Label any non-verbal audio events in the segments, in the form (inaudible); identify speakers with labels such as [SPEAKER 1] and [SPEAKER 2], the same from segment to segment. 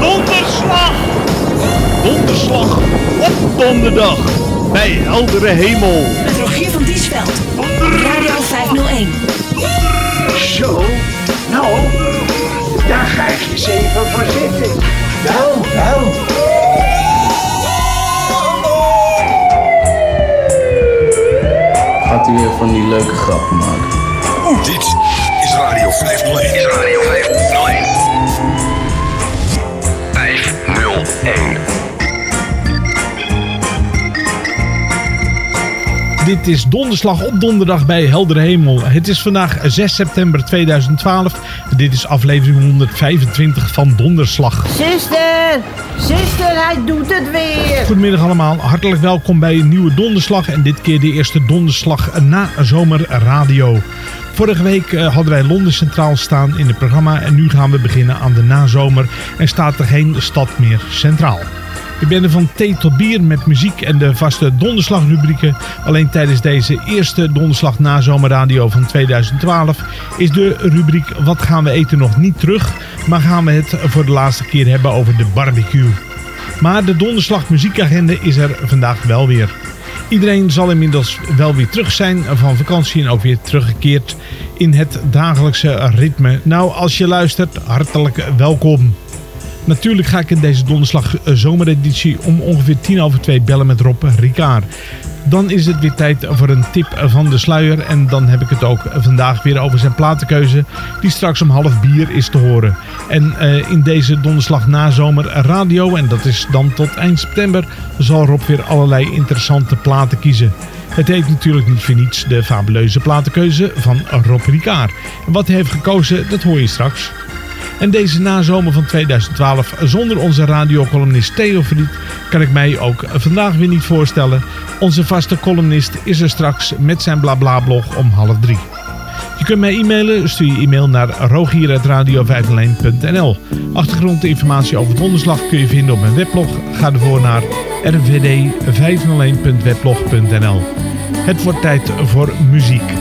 [SPEAKER 1] Donderslag! Donderslag op donderdag bij heldere hemel.
[SPEAKER 2] Met Rogier van Diesveld. Radio 501.
[SPEAKER 3] Zo, nou, daar ga ik eens even voor zitten. Wel, wel.
[SPEAKER 4] Gaat u weer van die leuke grappen maken?
[SPEAKER 5] Dit is Radio 501. Is Radio 501. 501.
[SPEAKER 6] Dit is donderslag op donderdag bij Heldere Hemel. Het is vandaag 6 september 2012. Dit is aflevering 125 van Donderslag.
[SPEAKER 7] Zuster, zuster, hij doet het weer.
[SPEAKER 6] Goedemiddag allemaal, hartelijk welkom bij een nieuwe donderslag. En dit keer de eerste donderslag na zomerradio. Vorige week eh, hadden wij Londen centraal staan in het programma. En nu gaan we beginnen aan de nazomer. En staat er geen stad meer centraal. Ik ben er van thee tot bier met muziek en de vaste donderslagrubrieken. Alleen tijdens deze eerste donderslag na zomerradio van 2012 is de rubriek Wat gaan we eten nog niet terug. Maar gaan we het voor de laatste keer hebben over de barbecue. Maar de donderslag muziekagenda is er vandaag wel weer. Iedereen zal inmiddels wel weer terug zijn van vakantie en ook weer teruggekeerd in het dagelijkse ritme. Nou, als je luistert, hartelijk welkom. Natuurlijk ga ik in deze donderslag eh, zomereditie om ongeveer tien over twee bellen met Rob Ricard. Dan is het weer tijd voor een tip van de sluier. En dan heb ik het ook vandaag weer over zijn platenkeuze. Die straks om half bier is te horen. En eh, in deze donderslag na zomer radio. En dat is dan tot eind september. Zal Rob weer allerlei interessante platen kiezen. Het heet natuurlijk niet voor niets de fabuleuze platenkeuze van Rob Ricard. En wat hij heeft gekozen, dat hoor je straks. En deze nazomer van 2012, zonder onze radiocolumnist Theo Fried, kan ik mij ook vandaag weer niet voorstellen. Onze vaste columnist is er straks met zijn blabla-blog om half drie. Je kunt mij e-mailen, stuur je e-mail naar rogier.radio501.nl Achtergrondinformatie over donderslag kun je vinden op mijn weblog. Ga ervoor naar rvd501.weblog.nl Het wordt tijd voor muziek.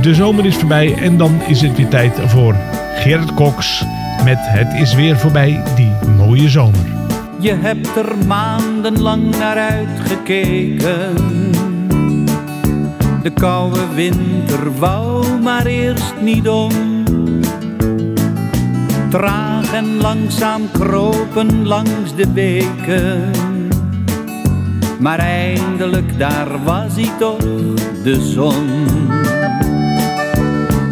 [SPEAKER 6] De zomer is voorbij en dan is het weer tijd voor Gerrit Cox met Het is weer voorbij, die mooie zomer.
[SPEAKER 8] Je hebt er maandenlang naar uitgekeken. De koude winter wou maar eerst niet om. Traag en langzaam kropen langs de beken. Maar eindelijk daar was hij toch, de zon.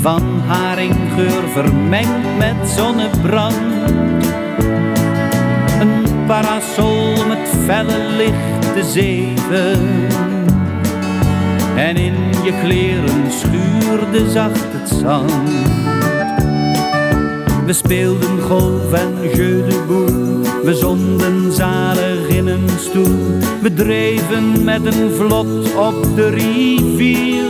[SPEAKER 8] Van haringgeur vermengd met zonnebrand. Een parasol met felle licht te zeven. En in je kleren schuurde zacht het zand. We speelden golf en jeu de boel. We zonden zalig in een stoel. We dreven met een vlot op de rivier.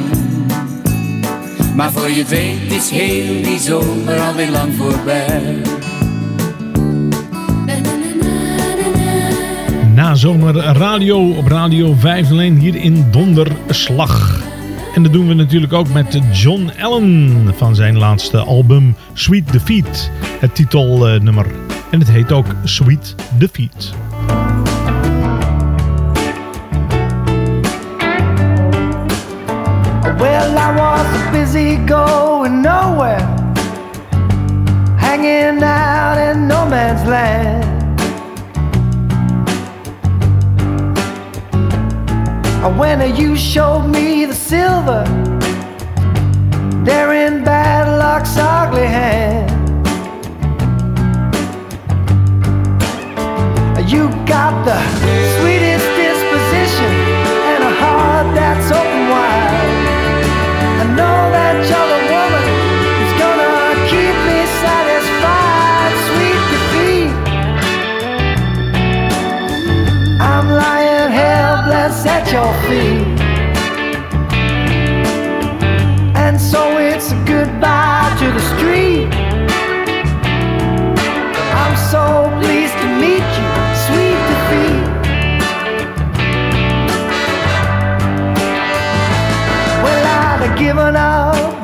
[SPEAKER 8] Maar voor je het weet is heel die zomer alweer lang voorbij.
[SPEAKER 6] Na zomer radio op Radio 501 hier in Donderslag. En dat doen we natuurlijk ook met John Allen van zijn laatste album Sweet Defeat. Het titelnummer. En het heet ook Sweet Defeat.
[SPEAKER 9] Well, I was busy going nowhere, hanging out in no man's land. When you showed me the silver, there in bad luck's ugly hand. You got the sweetest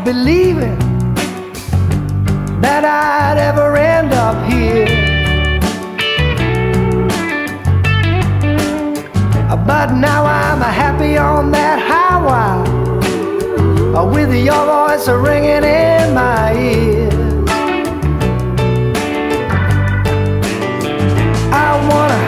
[SPEAKER 9] believing that I'd ever end up here. But now I'm happy on that highway with your voice ringing in my ear. I wanna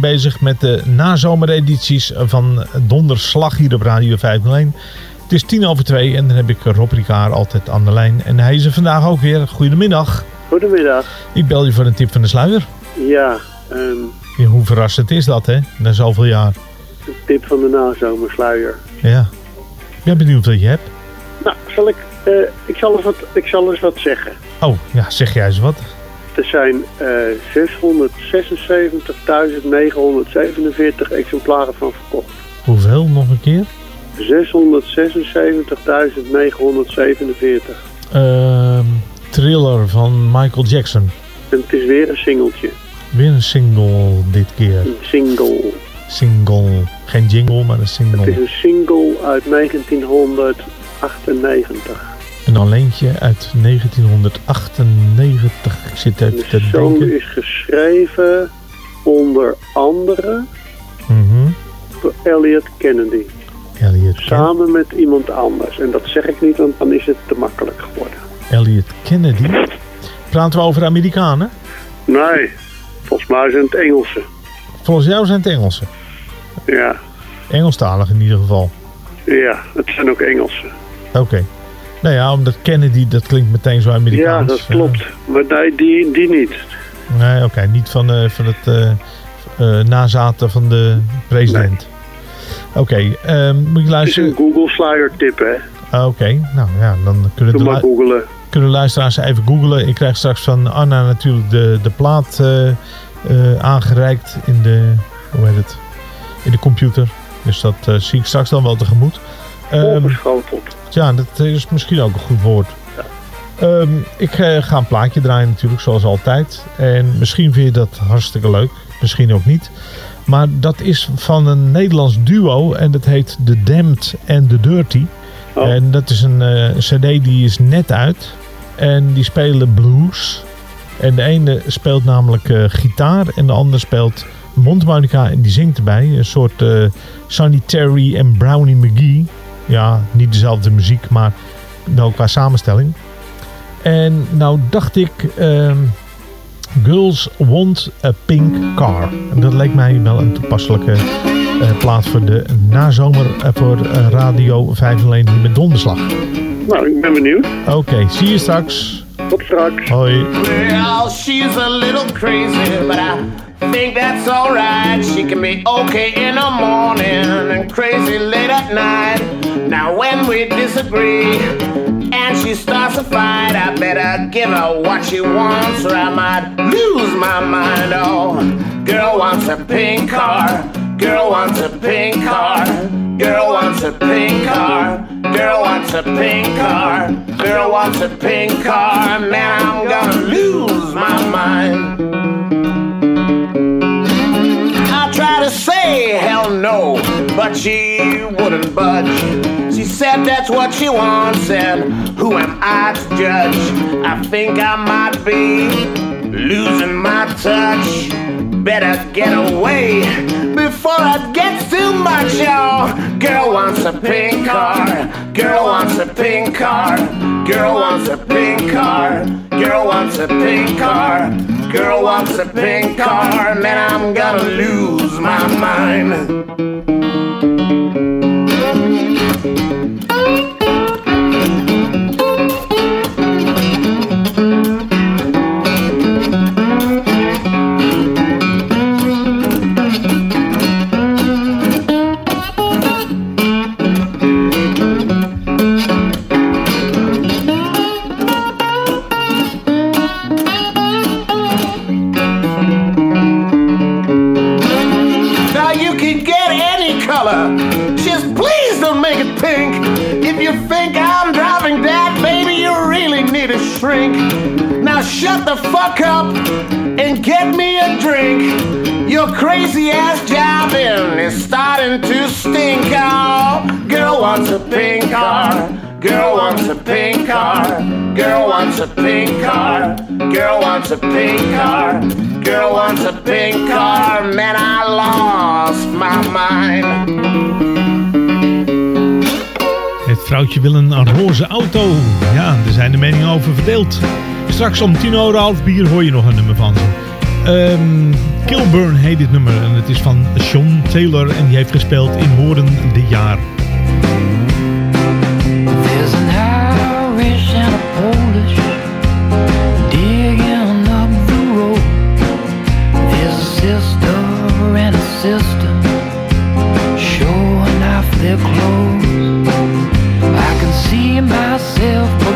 [SPEAKER 6] zijn bezig met de nazomeredities van Donderslag hier op Radio 501. Het is tien over twee en dan heb ik Rob Ricard altijd aan de lijn. En hij is er vandaag ook weer. Goedemiddag.
[SPEAKER 10] Goedemiddag.
[SPEAKER 6] Ik bel je voor een tip van de sluier.
[SPEAKER 10] Ja, ehm,
[SPEAKER 6] Ja, hoe verrassend is dat, hè? Na zoveel jaar.
[SPEAKER 10] een tip van de nazomersluier.
[SPEAKER 6] Ja. Ik ben benieuwd wat je hebt.
[SPEAKER 10] Nou, zal ik, eh, ik, zal eens wat, ik zal eens wat zeggen.
[SPEAKER 6] Oh, ja, zeg jij eens wat.
[SPEAKER 10] Er zijn eh 676.947 exemplaren van verkocht.
[SPEAKER 6] Hoeveel nog een keer?
[SPEAKER 10] 676.947.
[SPEAKER 6] Ehm, thriller van Michael Jackson.
[SPEAKER 10] En het is weer een singeltje.
[SPEAKER 6] Weer een single dit keer.
[SPEAKER 10] Een single.
[SPEAKER 6] Single. Geen jingle, maar een single.
[SPEAKER 10] Het is een single uit 1998.
[SPEAKER 6] Een alleentje uit 1998. Ik zit even te
[SPEAKER 10] De song
[SPEAKER 6] denken.
[SPEAKER 10] is geschreven onder andere
[SPEAKER 6] Mhm.
[SPEAKER 10] door Elliot Kennedy.
[SPEAKER 6] Elliot, Ken-
[SPEAKER 10] Samen met iemand anders. En dat zeg ik niet, want dan is het te makkelijk geworden.
[SPEAKER 6] Elliot Kennedy. Praten we over Amerikanen?
[SPEAKER 10] Nee, volgens mij zijn het Engelsen.
[SPEAKER 6] Volgens jou zijn het Engelsen.
[SPEAKER 10] Ja,
[SPEAKER 6] Engelstalig in ieder geval.
[SPEAKER 10] ja, het zijn ook Engelsen.
[SPEAKER 6] Oké. Nou ja, omdat Kennedy, dat klinkt meteen zo
[SPEAKER 10] Ja,
[SPEAKER 6] Amerikaans.
[SPEAKER 10] dat klopt. Maar nee, die, die niet.
[SPEAKER 6] Nee, oké. Niet van, eh, van het eh, eh, nazaten van de president. Oké, ehm, moet je
[SPEAKER 10] Het is
[SPEAKER 6] luisteren?
[SPEAKER 10] een Google Flyer tip, hè.
[SPEAKER 6] Ah, Oké, nou ja, dan kunnen
[SPEAKER 10] Doe maar googelen.
[SPEAKER 6] kunnen luisteraars even googlen. Ik krijg straks van Anna natuurlijk de, de plaat aangereikt in de, hoe heet het, in de computer. Dus dat zie ik straks dan wel tegemoet. Ehm, ja, dat is misschien ook een goed woord. Ehm, ik eh, ga een plaatje draaien natuurlijk, zoals altijd. En misschien vind je dat hartstikke leuk. Misschien ook niet. Maar dat is van een Nederlands duo. En dat heet The Damned and The Dirty. En dat is een eh, cd die is net uit. En die spelen blues. En de ene speelt namelijk eh, gitaar. En de ander speelt mondharmonica en die zingt erbij. Een soort Sonny Terry en Brownie McGee. Ja, niet dezelfde muziek, maar wel qua samenstelling. En nou dacht ik, ehm, Girls Want a Pink Car. En dat leek mij wel een toepasselijke eh, plaat voor de nazomer eh, voor eh, Radio 501 hier met donderslag.
[SPEAKER 10] Nou, ik ben benieuwd.
[SPEAKER 6] Oké, zie je straks.
[SPEAKER 10] Tot straks.
[SPEAKER 6] Hoi.
[SPEAKER 11] Well, she's a little crazy, but I think that's alright. She can be okay in the morning and crazy late at night. Now, when we disagree and she starts a fight, I better give her what she wants or I might lose my mind. Oh, girl wants a pink car. Girl wants a pink car. Girl wants a pink car. Girl wants a pink car. Girl wants a pink car. Man, I'm gonna lose my mind. Try to say hell no, but she wouldn't budge. She said that's what she wants, and who am I to judge? I think I might be losing my touch. Better get away before it gets too much, y'all. Girl wants a pink car. Girl wants a pink car. Girl wants a pink car. Girl wants a pink car. Girl wants a pink car. Man, I'm gonna lose my mind.
[SPEAKER 6] je wil een roze auto. Ja, er zijn de meningen over verdeeld. Straks om tien uur half bier hoor je nog een nummer van ze. Ehm, Kilburn heet dit nummer en het is van Sean Taylor en die heeft gespeeld in Horen dit jaar.
[SPEAKER 12] myself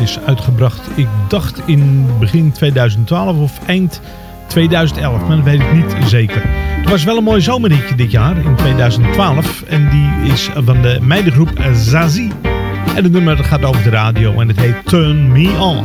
[SPEAKER 6] Is uitgebracht, ik dacht in begin 2012 of eind 2011, maar dat weet ik niet zeker. Het was wel een mooi zomerliedje dit jaar, in 2012. En die is van de meidengroep Zazie. En het nummer gaat over de radio en het heet Turn Me On.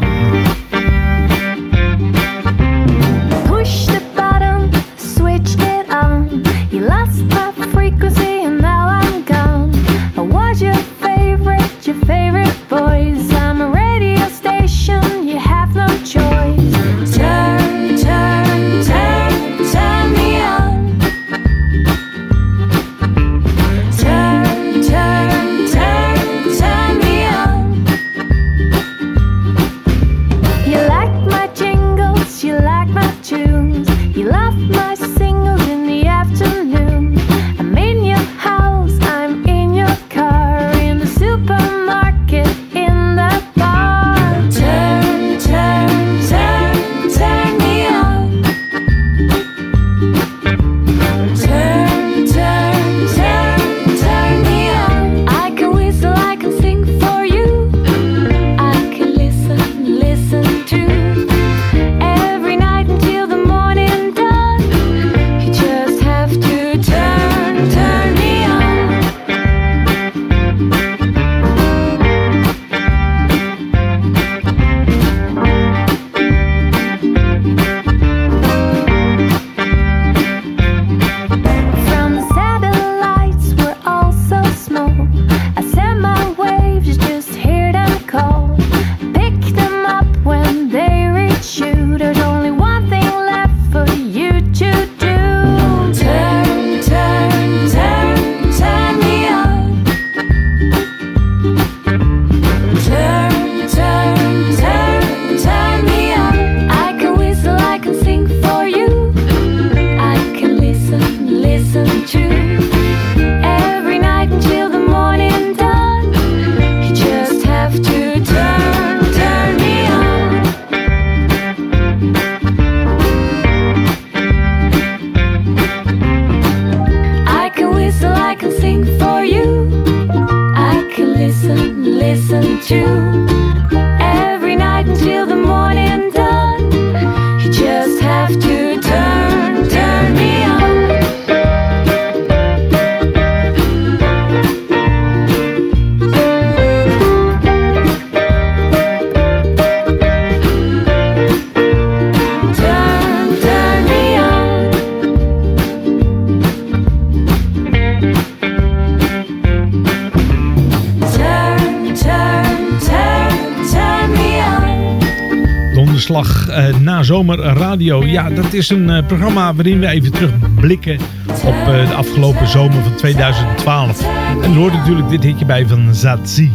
[SPEAKER 6] Het is een eh, programma waarin we even terugblikken op eh, de afgelopen zomer van 2012. En er hoort natuurlijk dit hitje bij van Zazie.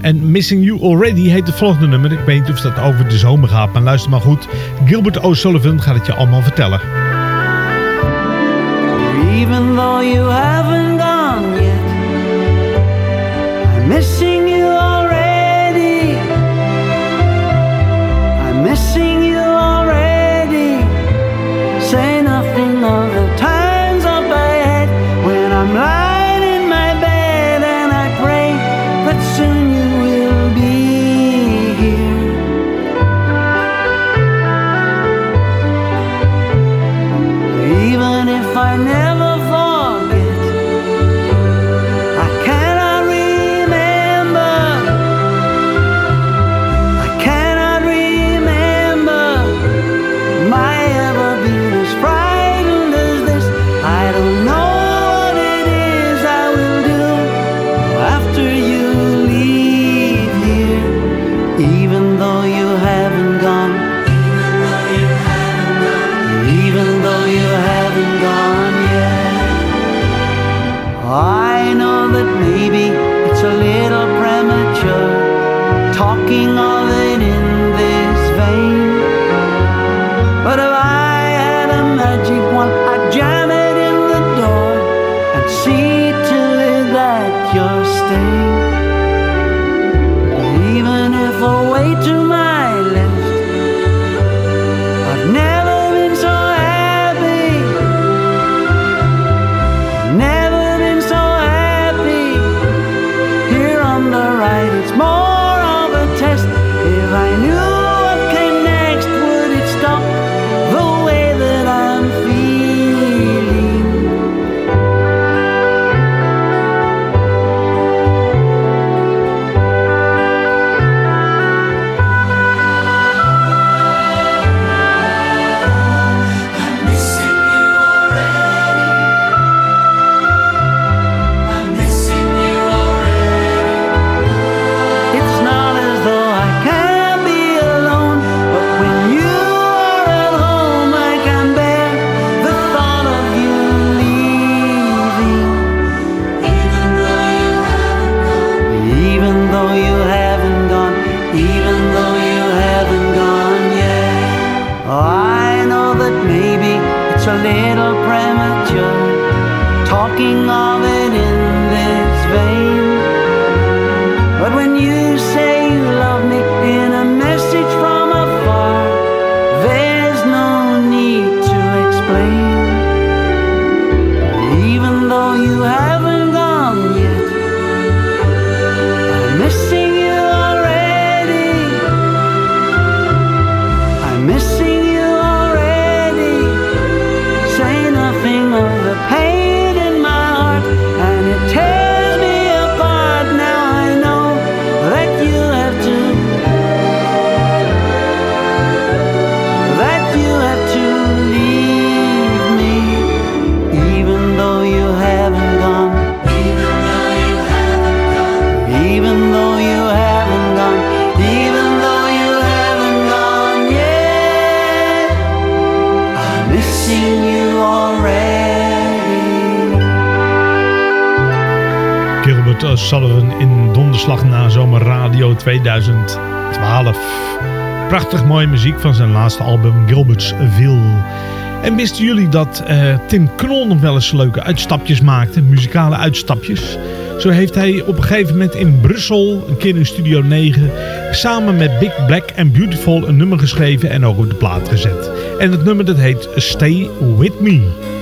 [SPEAKER 6] En Missing You Already heet het volgende nummer. Ik weet niet of dat over de zomer gaat, maar luister maar goed. Gilbert O'Sullivan gaat het je allemaal vertellen.
[SPEAKER 13] Even though you haven't gone yet, I'm missing you.
[SPEAKER 6] prachtig mooie muziek van zijn laatste album Gilbertsville. En wisten jullie dat eh, Tim Knol nog wel eens leuke uitstapjes maakte, muzikale uitstapjes? Zo heeft hij op een gegeven moment in Brussel, een keer in Studio 9, samen met Big Black en Beautiful een nummer geschreven en ook op de plaat gezet. En het nummer dat heet
[SPEAKER 12] Stay With Me.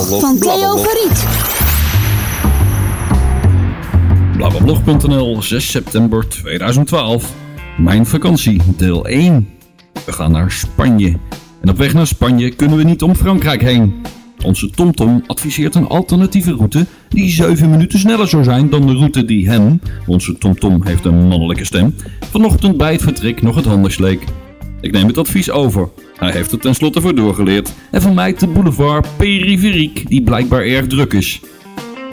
[SPEAKER 14] BlaBlaBlog
[SPEAKER 15] van Theo Verriet.
[SPEAKER 14] Blablablog.nl, 6 september 2012. Mijn vakantie, deel 1. We gaan naar Spanje. En op weg naar Spanje kunnen we niet om Frankrijk heen. Onze TomTom adviseert een alternatieve route die 7 minuten sneller zou zijn dan de route die hem, onze TomTom heeft een mannelijke stem, vanochtend bij het vertrek nog het handigst leek. Ik neem het advies over. Hij heeft er tenslotte voor doorgeleerd en vermijdt de boulevard Periferiek die blijkbaar erg druk is.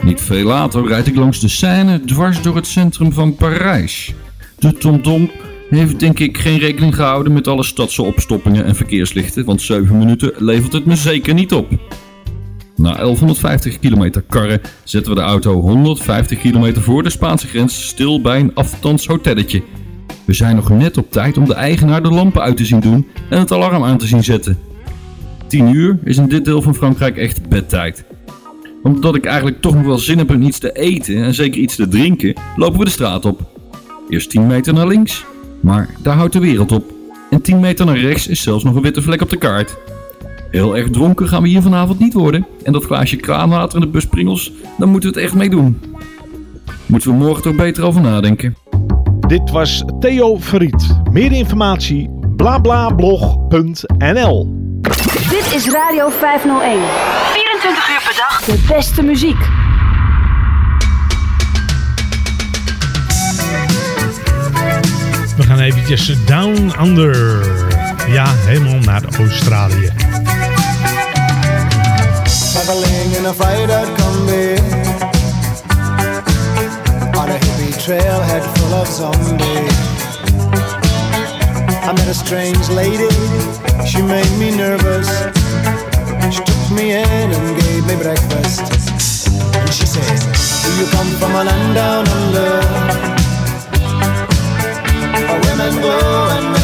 [SPEAKER 14] Niet veel later rijd ik langs de Seine dwars door het centrum van Parijs. De TomTom heeft denk ik geen rekening gehouden met alle stadse opstoppingen en verkeerslichten, want 7 minuten levert het me zeker niet op. Na 1150 kilometer karren zetten we de auto 150 kilometer voor de Spaanse grens stil bij een afstands hotelletje. We zijn nog net op tijd om de eigenaar de lampen uit te zien doen en het alarm aan te zien zetten. 10 uur is in dit deel van Frankrijk echt bedtijd. Omdat ik eigenlijk toch nog wel zin heb om iets te eten en zeker iets te drinken, lopen we de straat op. Eerst 10 meter naar links, maar daar houdt de wereld op. En 10 meter naar rechts is zelfs nog een witte vlek op de kaart. Heel erg dronken gaan we hier vanavond niet worden. En dat glaasje kraanwater in de bus Pringles, daar moeten we het echt mee doen. Moeten we morgen toch beter over nadenken.
[SPEAKER 6] Dit was Theo Verriet. Meer informatie blablablog.nl
[SPEAKER 16] is Radio 501. 24 uur per dag. De beste muziek.
[SPEAKER 6] We gaan eventjes down under. Ja, helemaal naar Australië.
[SPEAKER 17] Traveling in a combi On a hippie trailhead full of zombies I met a strange lady, she made me nervous She took me in and gave me breakfast. And she said, do you come from a land down under. Where women go and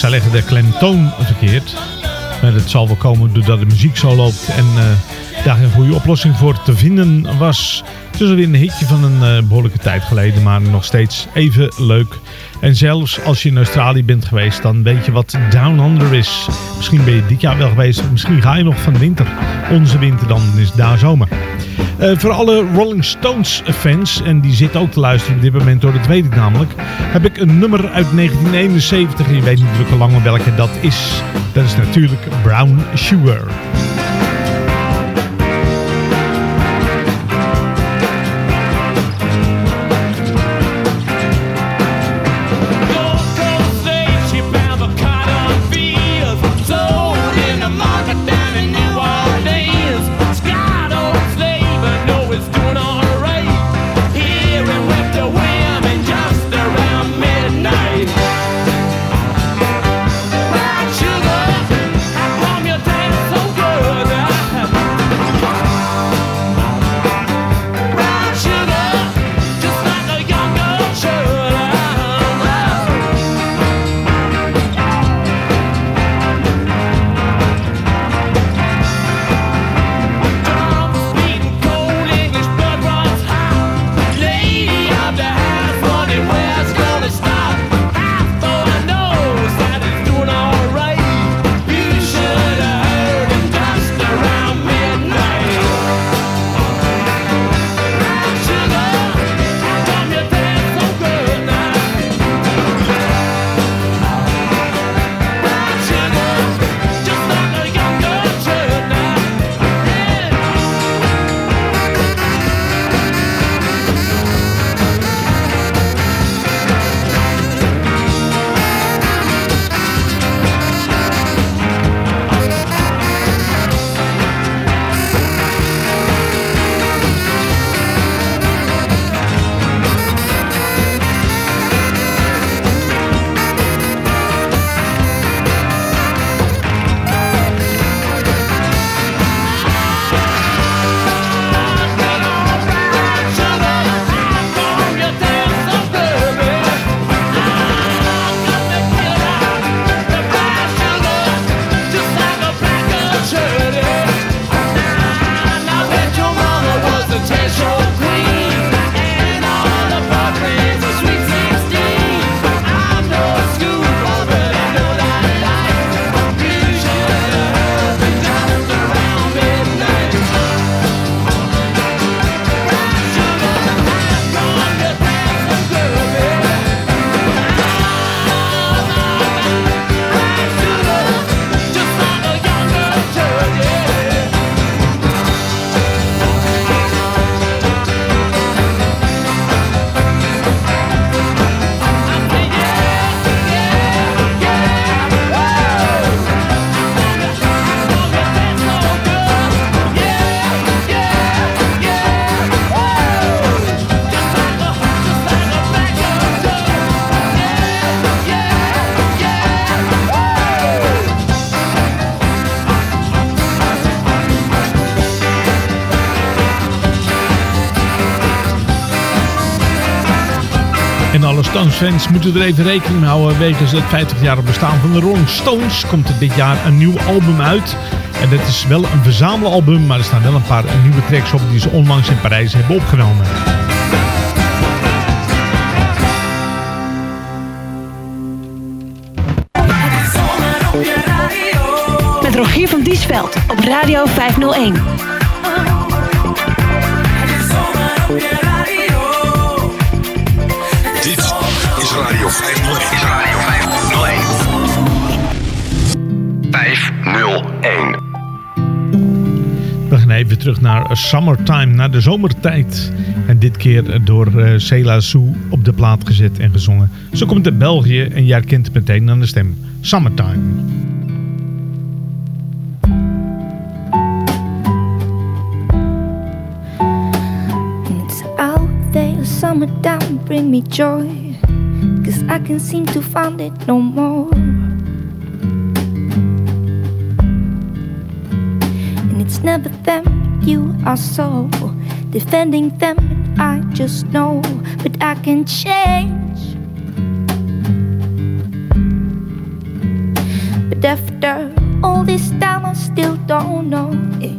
[SPEAKER 6] zij leggen de klemtoon verkeerd. Maar dat zal wel komen doordat de muziek zo loopt en eh, daar een goede oplossing voor te vinden was. Het is alweer een hitje van een eh, behoorlijke tijd geleden, maar nog steeds even leuk. En zelfs als je in Australië bent geweest, dan weet je wat Down Under is. Misschien ben je dit jaar wel geweest, misschien ga je nog van winter. Onze winter dan is daar zomer. Eh, voor alle Rolling Stones fans, en die zitten ook te luisteren op dit moment door, dat weet ik namelijk, heb ik een nummer uit 1971. En je weet niet welke lange welke dat is. Dat is natuurlijk Brown Sugar. Stones-fans moeten er even rekening mee houden. Wegens het 50 jaar bestaan van de Rolling Stones komt er dit jaar een nieuw album uit. En het is wel een verzamelalbum, maar er staan wel een paar nieuwe tracks op die ze onlangs in Parijs hebben opgenomen.
[SPEAKER 2] Met Rogier van Diesveld op Radio 501.
[SPEAKER 5] Radio 501. Is Radio 501. 501.
[SPEAKER 6] We gaan even terug naar Summertime, naar de zomertijd. En dit keer door eh, Cela Sou op de plaat gezet en gezongen. Zo komt het uit België en jij het meteen aan de stem. Summertime.
[SPEAKER 16] It's out there, summertime, bring me joy. I can seem to find it no more. And it's never them you are so defending them. I just know, but I can change. But after all this time, I still don't know. It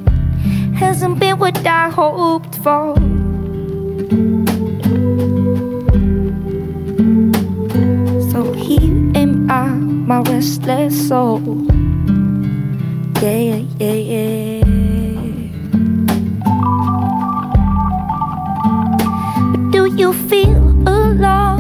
[SPEAKER 16] hasn't been what I hoped for. Restless soul. Yeah, yeah, yeah. Do you feel alone?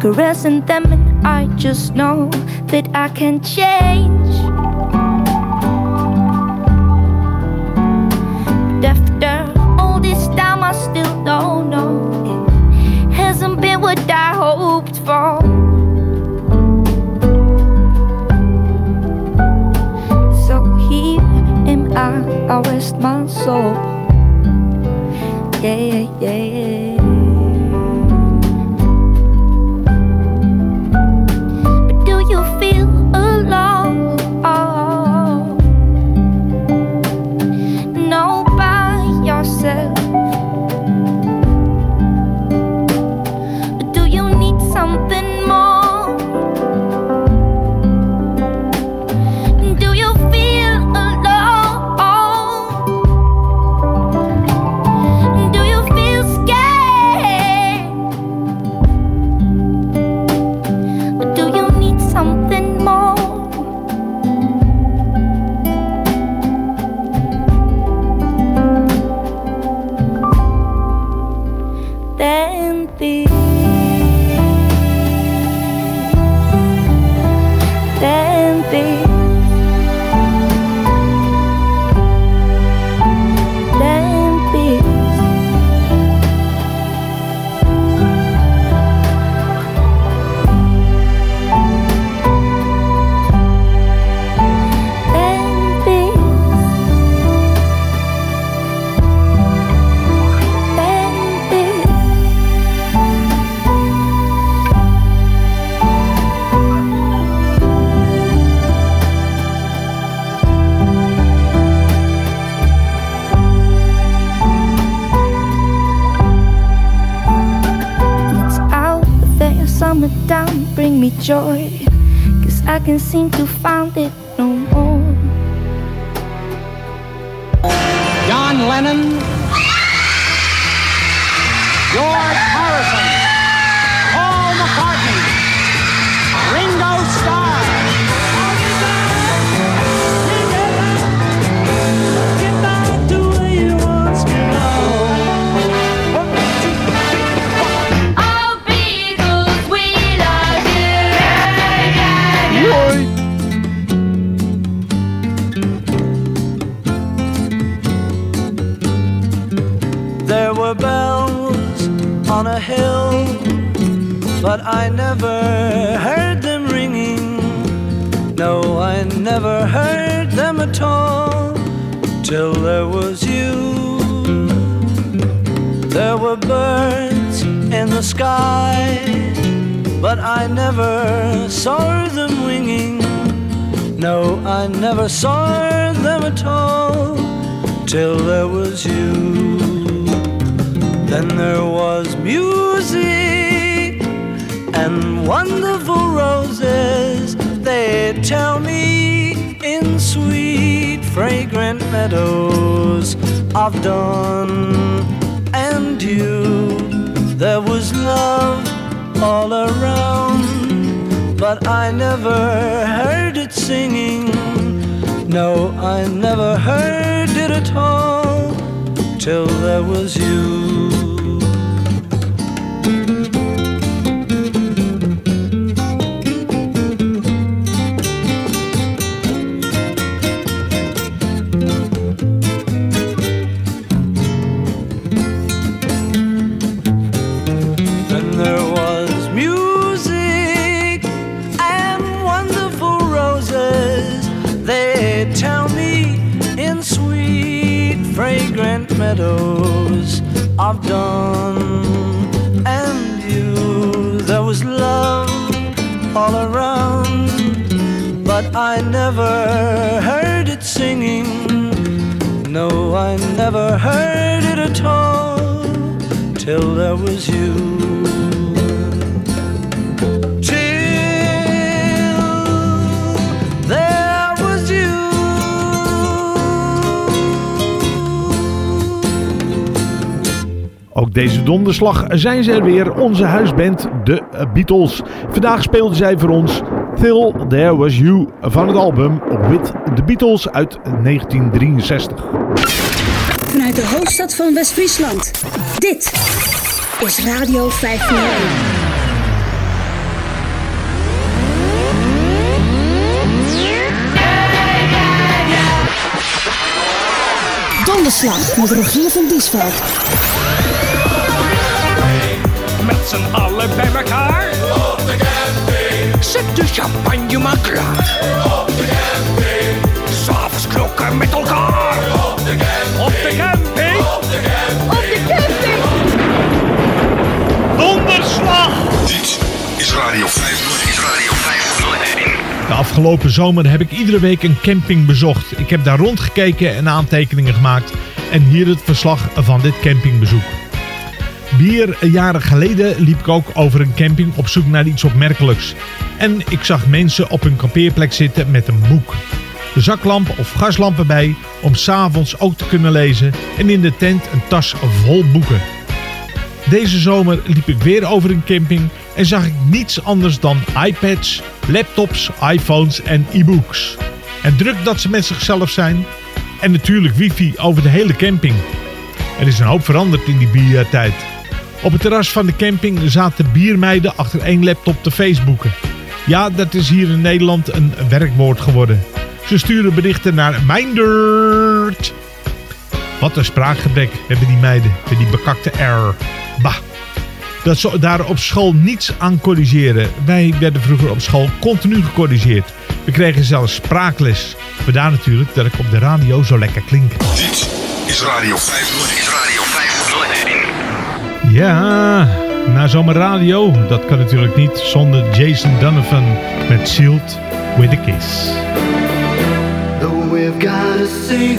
[SPEAKER 16] Caressing them and I just know That I can change. But after all this time I still don't know. It hasn't been what I hoped for. So here am I, I rest my soul. Yeah,
[SPEAKER 6] deze donderslag zijn ze er weer, onze huisband, de Beatles. Vandaag speelden zij voor ons Till There Was You van het album With The Beatles uit 1963.
[SPEAKER 15] Vanuit de hoofdstad van West-Friesland. Dit is Radio 501. Donderslag met Rogier van Diesveld.
[SPEAKER 18] Z'n allen bij elkaar. Op de camping. Zet de champagne maar klaar. Op de camping. S'avonds knokken met elkaar. Op de camping. Op de camping. Op de camping. Op de camping.
[SPEAKER 6] Donderslag!
[SPEAKER 5] Dit is Radio 501. Is Radio 501.
[SPEAKER 6] De afgelopen zomer heb ik iedere week een camping bezocht. Ik heb daar rondgekeken en aantekeningen gemaakt. En hier het verslag van dit campingbezoek. Vier jaren geleden liep ik ook over een camping op zoek naar iets opmerkelijks. En ik zag mensen op hun kampeerplek zitten met een boek. De zaklamp of gaslamp erbij om s'avonds ook te kunnen lezen. En in de tent een tas vol boeken. Deze zomer liep ik weer over een camping en zag ik niets anders dan iPads, laptops, iPhones en e-books. En druk dat ze met zichzelf zijn. En natuurlijk wifi over de hele camping. Er is een hoop veranderd in die biertijd. Op het terras van de camping zaten biermeiden achter één laptop te facebooken. Ja, dat is hier in Nederland een werkwoord geworden. Ze sturen berichten naar Mijndert. Wat een spraakgebrek hebben die meiden met die bekakte R. Bah. Dat ze daar op school niets aan corrigeren. Wij werden vroeger op school continu gecorrigeerd. We kregen zelfs spraakles. Vandaar natuurlijk dat ik op de radio zo lekker klink.
[SPEAKER 5] Dit is Radio 501. Is Radio 501.
[SPEAKER 6] Ja, na zomer radio, dat kan natuurlijk niet zonder Jason Donovan met Sealed with a Kiss.
[SPEAKER 12] Though we've got say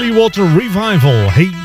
[SPEAKER 7] Clearwater Revival. Hey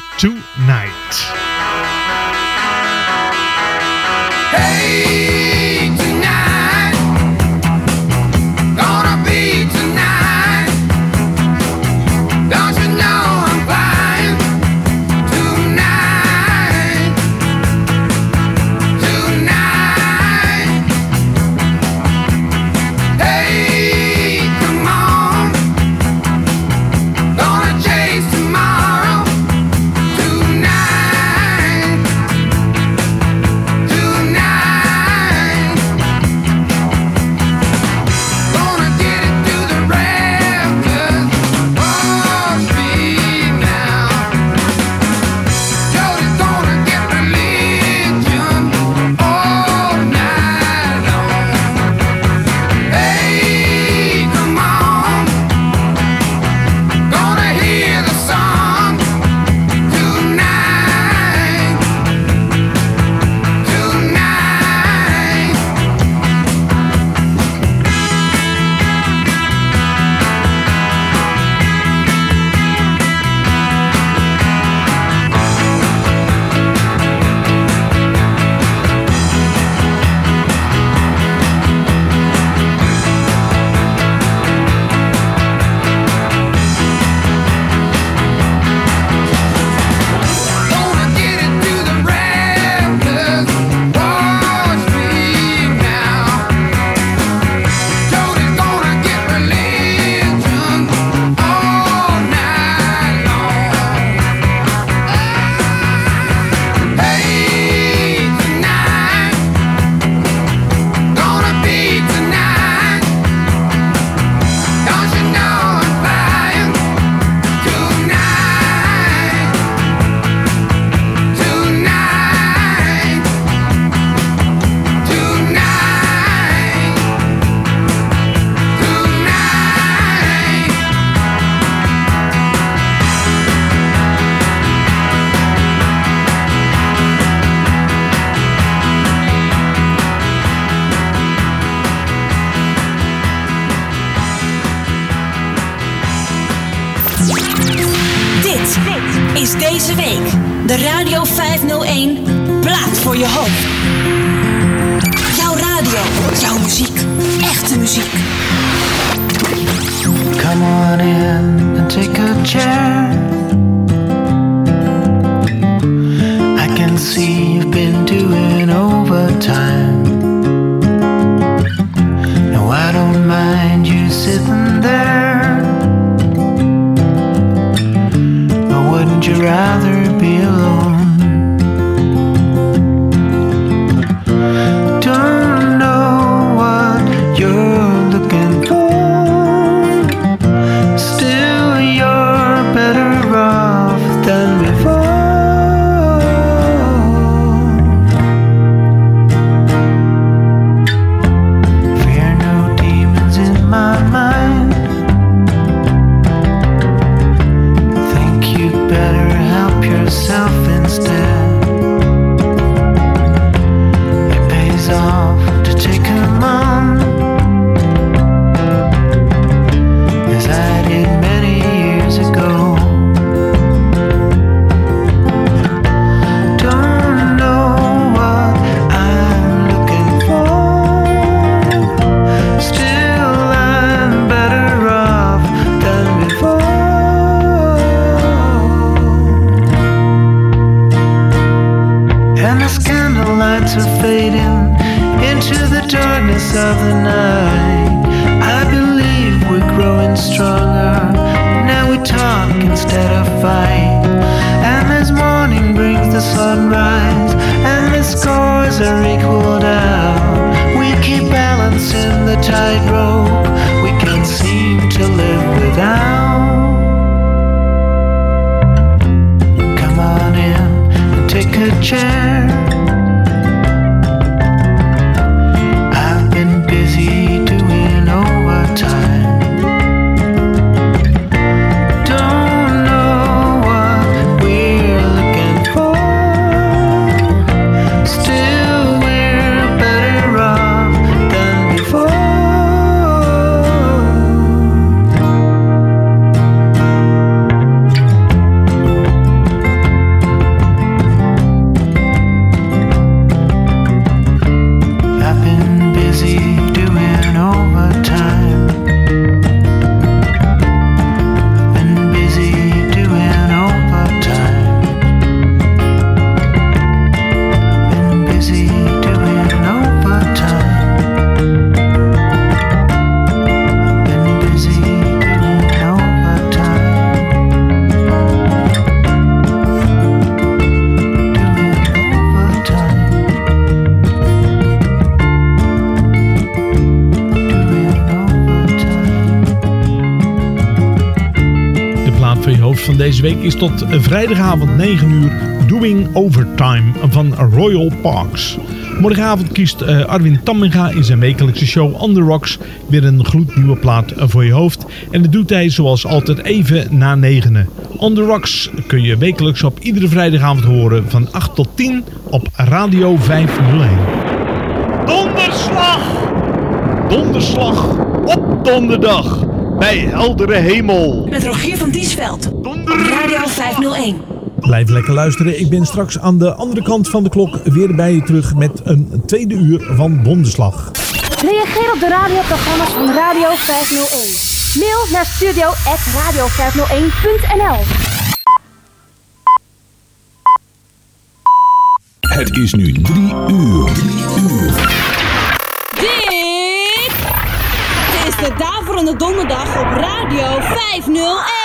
[SPEAKER 12] take a chair. I can see.
[SPEAKER 6] Tot vrijdagavond 9 uur Doing Overtime van Royal Parks. Morgenavond kiest eh, Arwin Tamminga in zijn wekelijkse show On The Rocks weer een gloednieuwe plaat voor je hoofd. En dat doet hij zoals altijd even na negenen. On The Rocks kun je wekelijks op iedere vrijdagavond horen van 8 tot 10 op Radio 501.
[SPEAKER 1] Donderslag! Donderslag op donderdag bij heldere hemel.
[SPEAKER 2] Met Rogier van Diesveld. Radio 501.
[SPEAKER 6] Blijf lekker luisteren. Ik ben straks aan de andere kant van de klok weer bij je terug met een tweede uur van Donderslag.
[SPEAKER 16] Reageer op de radioprogramma's van Radio 501. Mail naar studio.radio501.nl
[SPEAKER 5] Het is nu drie uur.
[SPEAKER 2] Dit is de Daverende Donderdag op Radio 501.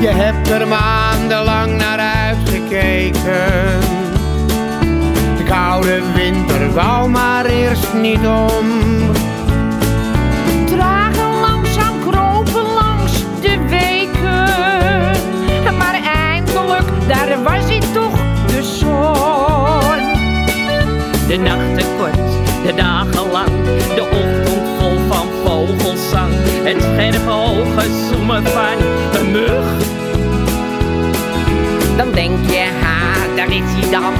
[SPEAKER 11] Je hebt er maandenlang naar uitgekeken. De koude winter wou maar eerst niet om.
[SPEAKER 19] Tragen langzaam kropen langs de weken. Maar eindelijk, daar was hij toch, de zon.
[SPEAKER 20] De nachten kort, de dagen lang, de ochtend vol van vogelzang. Het scherpe ogen zoemen van een mug.
[SPEAKER 19] Dan denk je, ha, daar is hij dan.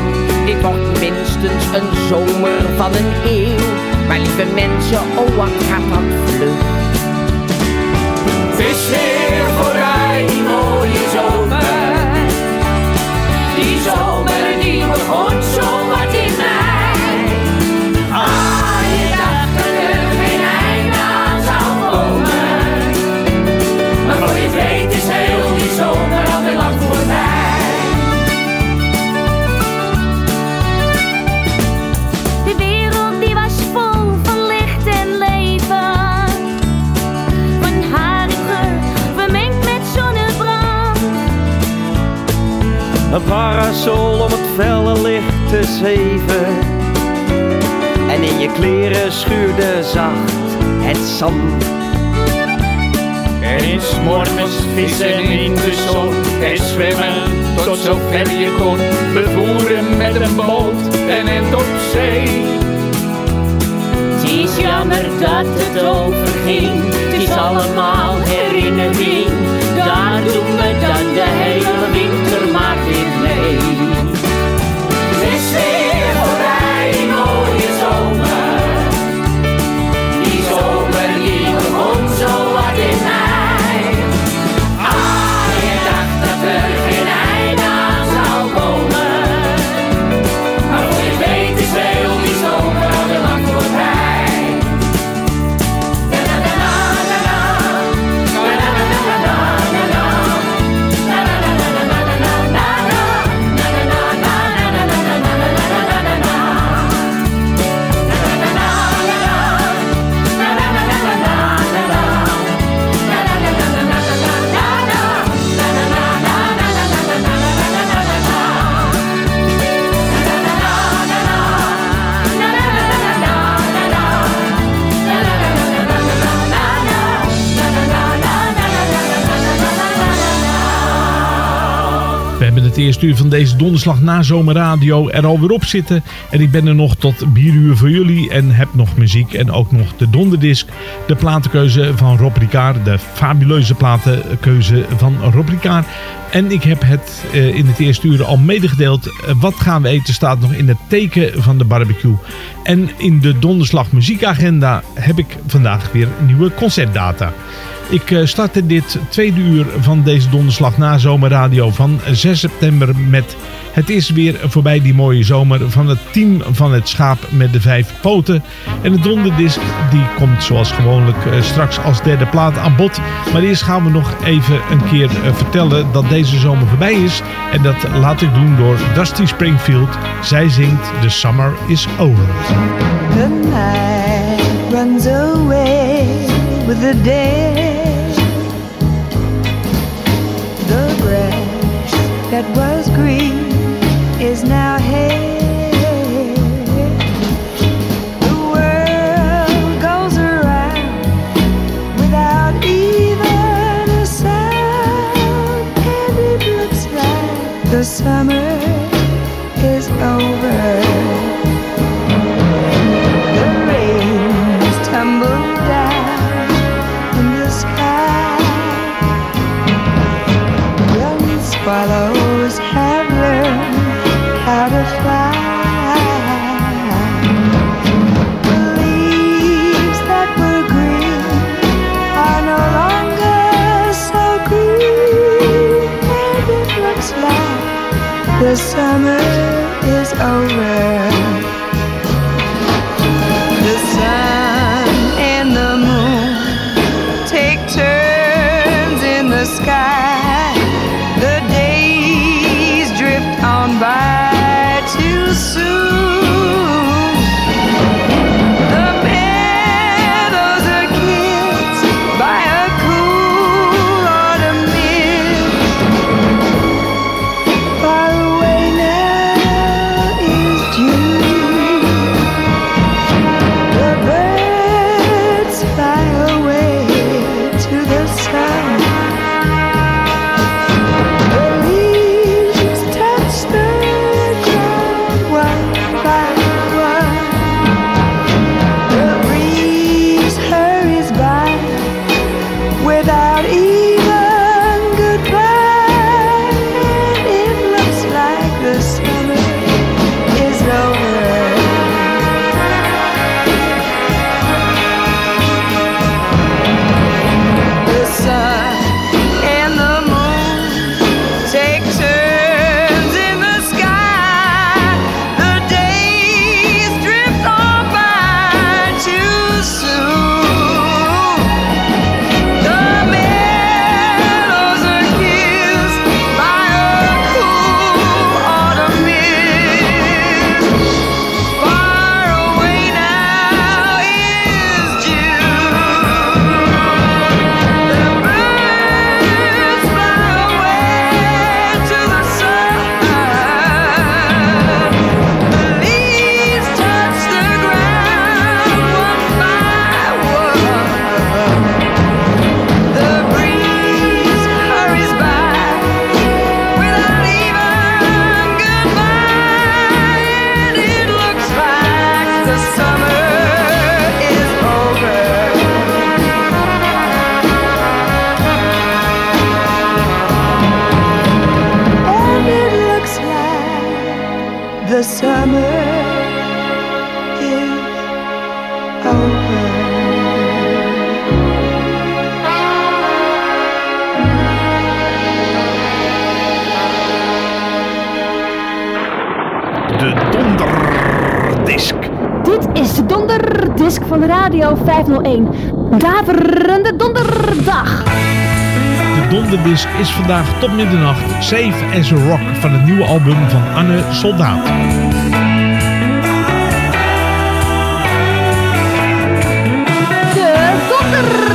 [SPEAKER 19] Dit wordt minstens een zomer van een eeuw. Maar lieve mensen, oh wat gaat dat vlug.
[SPEAKER 20] Het is weer voorbij, die mooie zomer. Die zomer die begon zo
[SPEAKER 21] Een parasol om het felle licht te zeven. En in je kleren schuurde zacht het zand.
[SPEAKER 20] En in morgens vissen in de zon en zwemmen tot zover je kon. Bevoeren met een boot en end op zee. Jammer dat het overging, het is allemaal herinnering. Daar doen we dan de hele winter maar weer mee.
[SPEAKER 6] Eerste uur van deze donderslag na zomerradio er alweer op zitten. En ik ben er nog tot 4 uur voor jullie. En heb nog muziek en ook nog de donderdisc. De platenkeuze van Rob Ricard. De fabuleuze platenkeuze van Rob Ricard. En ik heb het eh, in het eerste uur al medegedeeld. Eh, wat gaan we eten staat nog in het teken van de barbecue. En in de donderslag muziekagenda heb ik vandaag weer nieuwe concertdata. Ik eh, startte dit tweede uur van deze donderslag na zomerradio van 6 september met Het is weer voorbij die mooie zomer van het team van het schaap met de vijf poten. En de donderdisc die komt zoals gewoonlijk eh, straks als derde plaat aan bod. Maar eerst gaan we nog even een keer eh, vertellen dat deze zomer voorbij is. En dat laat ik doen door Dusty Springfield. Zij zingt The Summer is Over.
[SPEAKER 9] The night runs away with the day. That was green is now hay. The world goes around without even a sound, it looks like the summer
[SPEAKER 2] Radio 501. Daverende donderdag.
[SPEAKER 6] De donderdisc is vandaag tot middernacht Safe as a Rock van het nieuwe album van Anne Soldaat.
[SPEAKER 2] De donderdisc.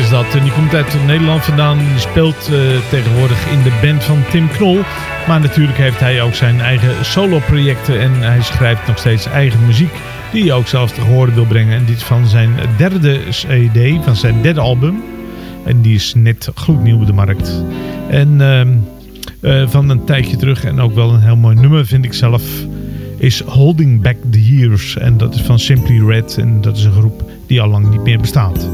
[SPEAKER 22] Is dat. En die komt uit Nederland vandaan. Die speelt eh, tegenwoordig in de band van Tim Knol. Maar natuurlijk heeft hij ook zijn eigen solo-projecten. En hij schrijft nog steeds eigen muziek. Die hij ook zelfs te horen wil brengen. En dit is van zijn derde CD, van zijn derde album. En die is net gloednieuw op de markt. En ehm, eh, van een tijdje terug. En ook wel een heel mooi nummer vind ik zelf. Is Holding Back the Years. En dat is van Simply Red. En dat is een groep die al lang niet meer bestaat.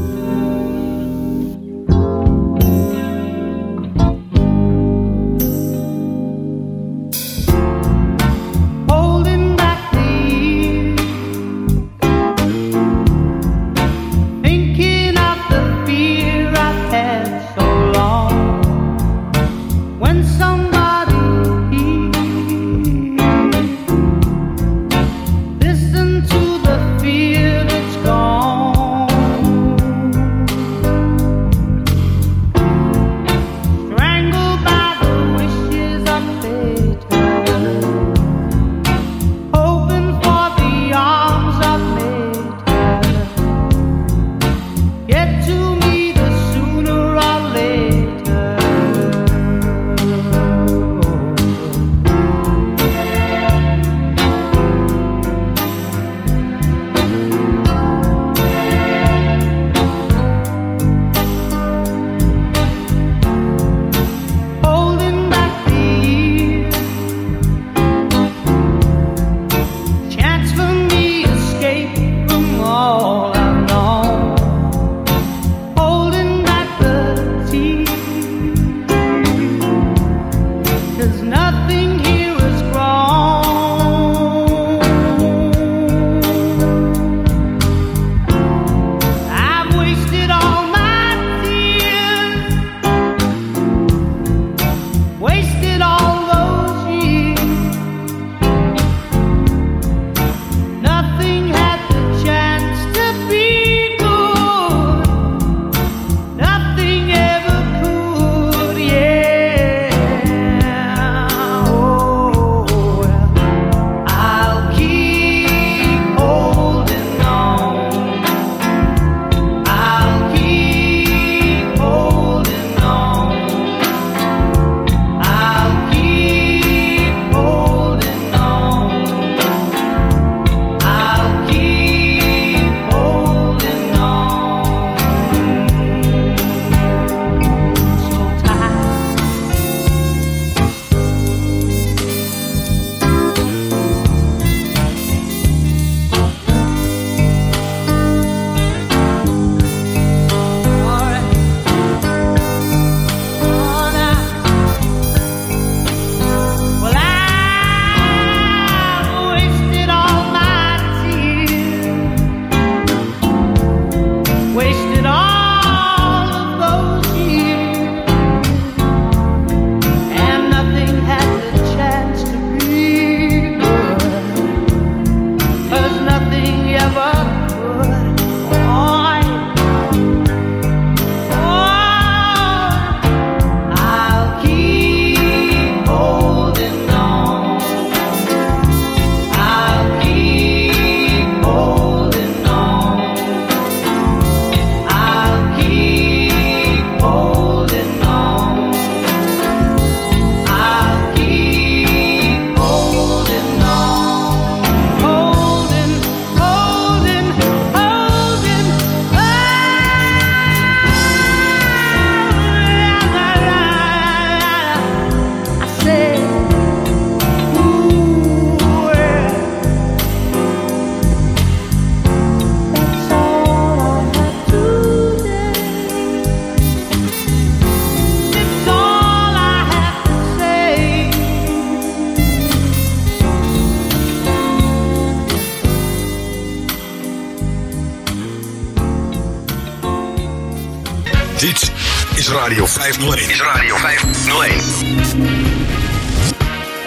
[SPEAKER 5] Radio 501. Is Radio 501.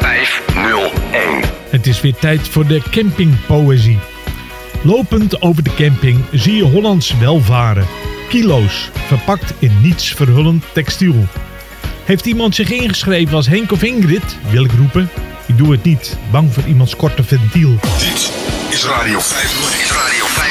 [SPEAKER 5] 501.
[SPEAKER 22] Het is weer tijd voor de campingpoëzie. Lopend over de camping zie je Hollands welvaren. Kilo's, verpakt in niets verhullend textiel. Heeft iemand zich ingeschreven als Henk of Ingrid? Wil ik roepen. Ik doe het niet, bang voor iemands korte ventiel.
[SPEAKER 5] Dit is Radio 501. Is Radio 501.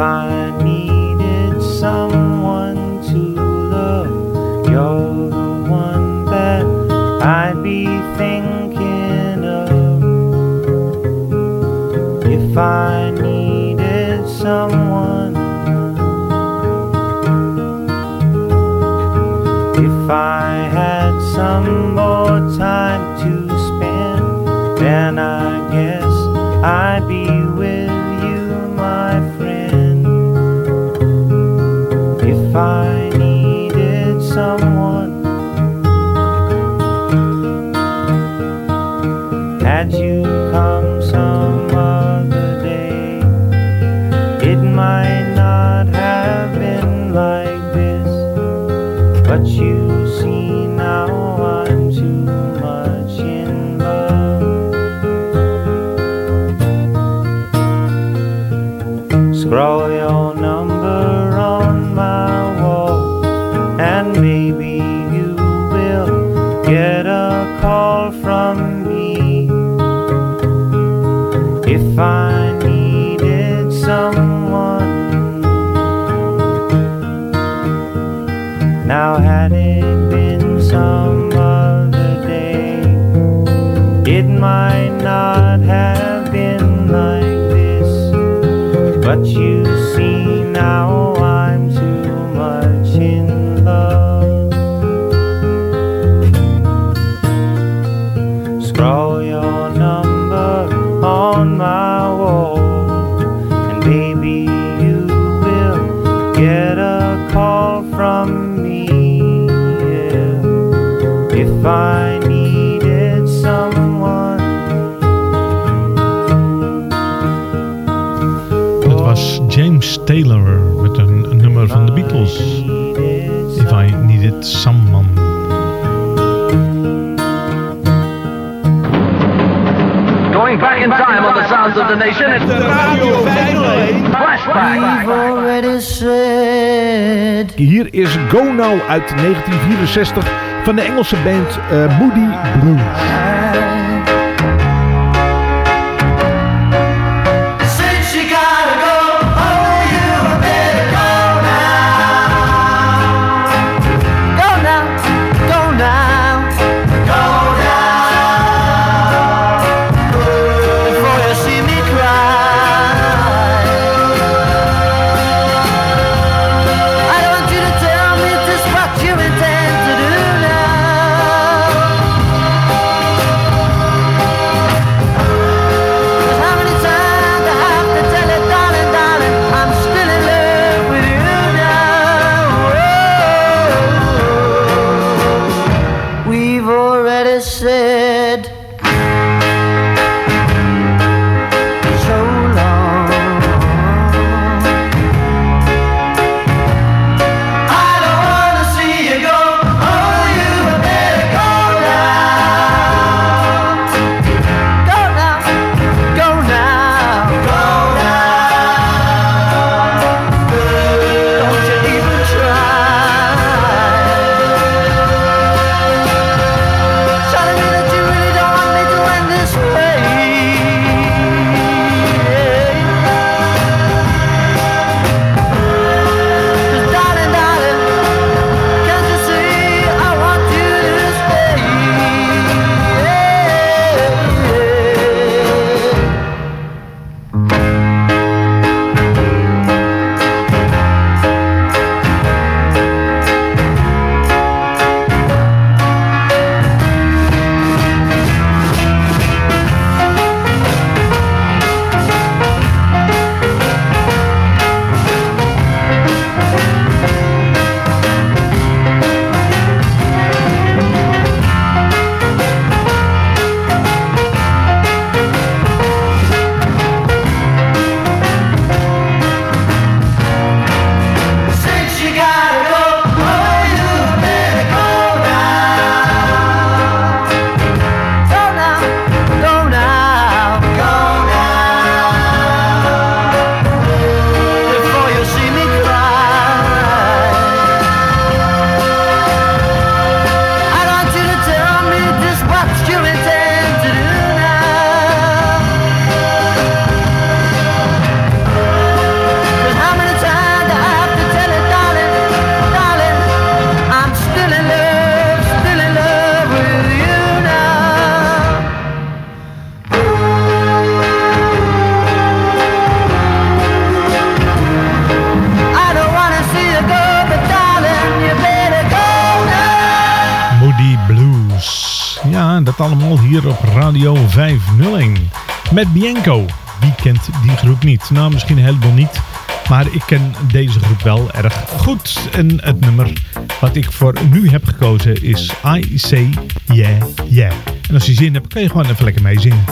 [SPEAKER 23] I needed someone to love, you're the one that I'd be thinking of. If I needed someone, if I had some more time to spend, then I guess I'd be.
[SPEAKER 24] of the Nation. It's the Radio 501. Flashback.
[SPEAKER 1] Hier is Go Now uit 1964 van de Engelse band uh, Moody Blues.
[SPEAKER 25] Radio 501. Met Bianco. Wie kent die groep niet? Nou, misschien helemaal niet. Maar ik ken deze groep wel erg goed. En het nummer wat ik voor nu heb gekozen is I Say Yeah Yeah. En als je zin hebt, kan je gewoon even lekker meezingen.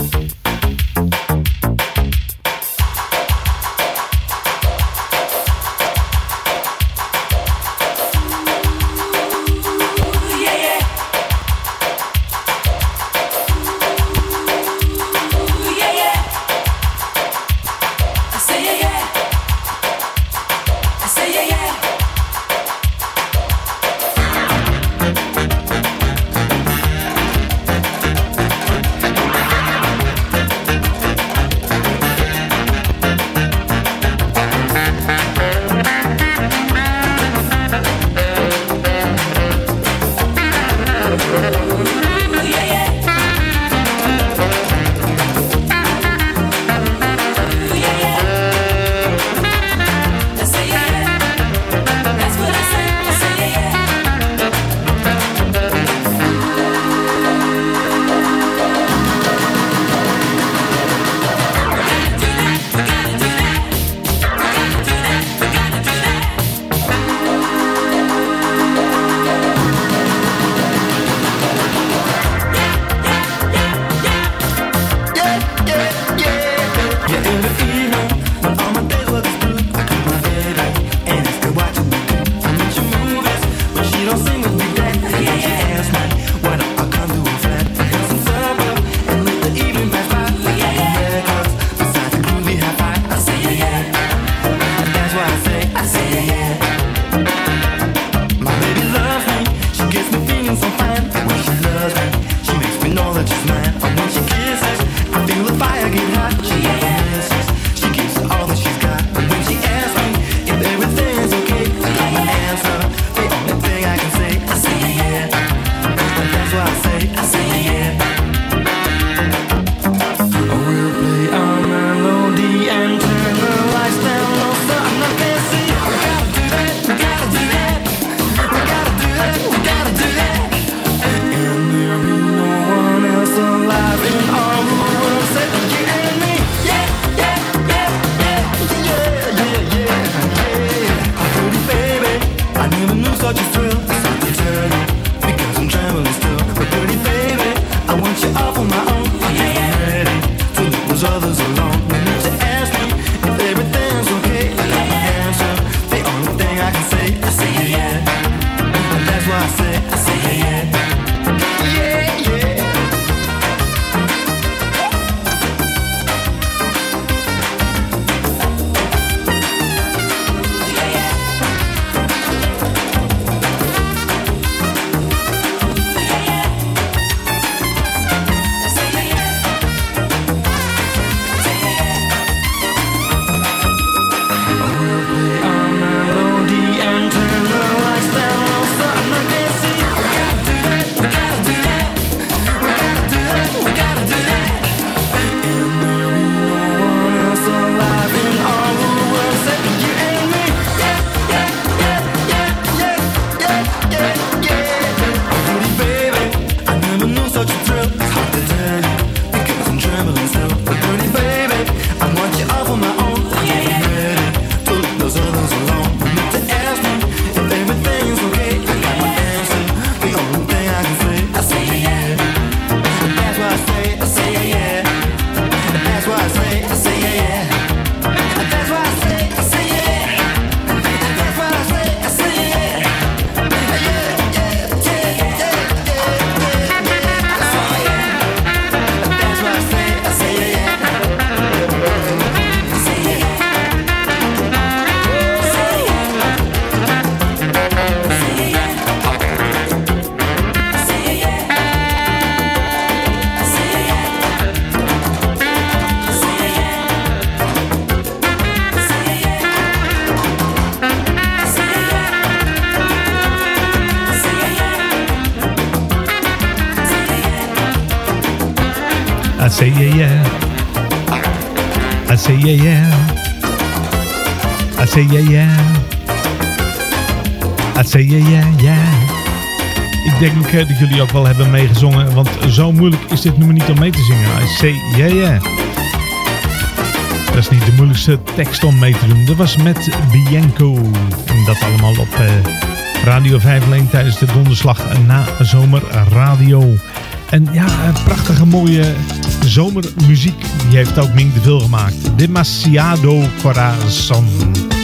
[SPEAKER 25] Yeah yeah. I say yeah. I say yeah. I say yeah yeah yeah.
[SPEAKER 6] Ik denk dat jullie ook wel hebben meegezongen, want zo moeilijk is dit nummer niet om mee te zingen. I say yeah yeah. Dat is niet de moeilijkste tekst om mee te doen. Dat was met Bianco. En dat allemaal op eh, Radio 5 alleen tijdens de donderslag na zomerradio. En ja, prachtige mooie zomermuziek. Die heeft ook Ming de Vil gemaakt. Demasiado Corazon.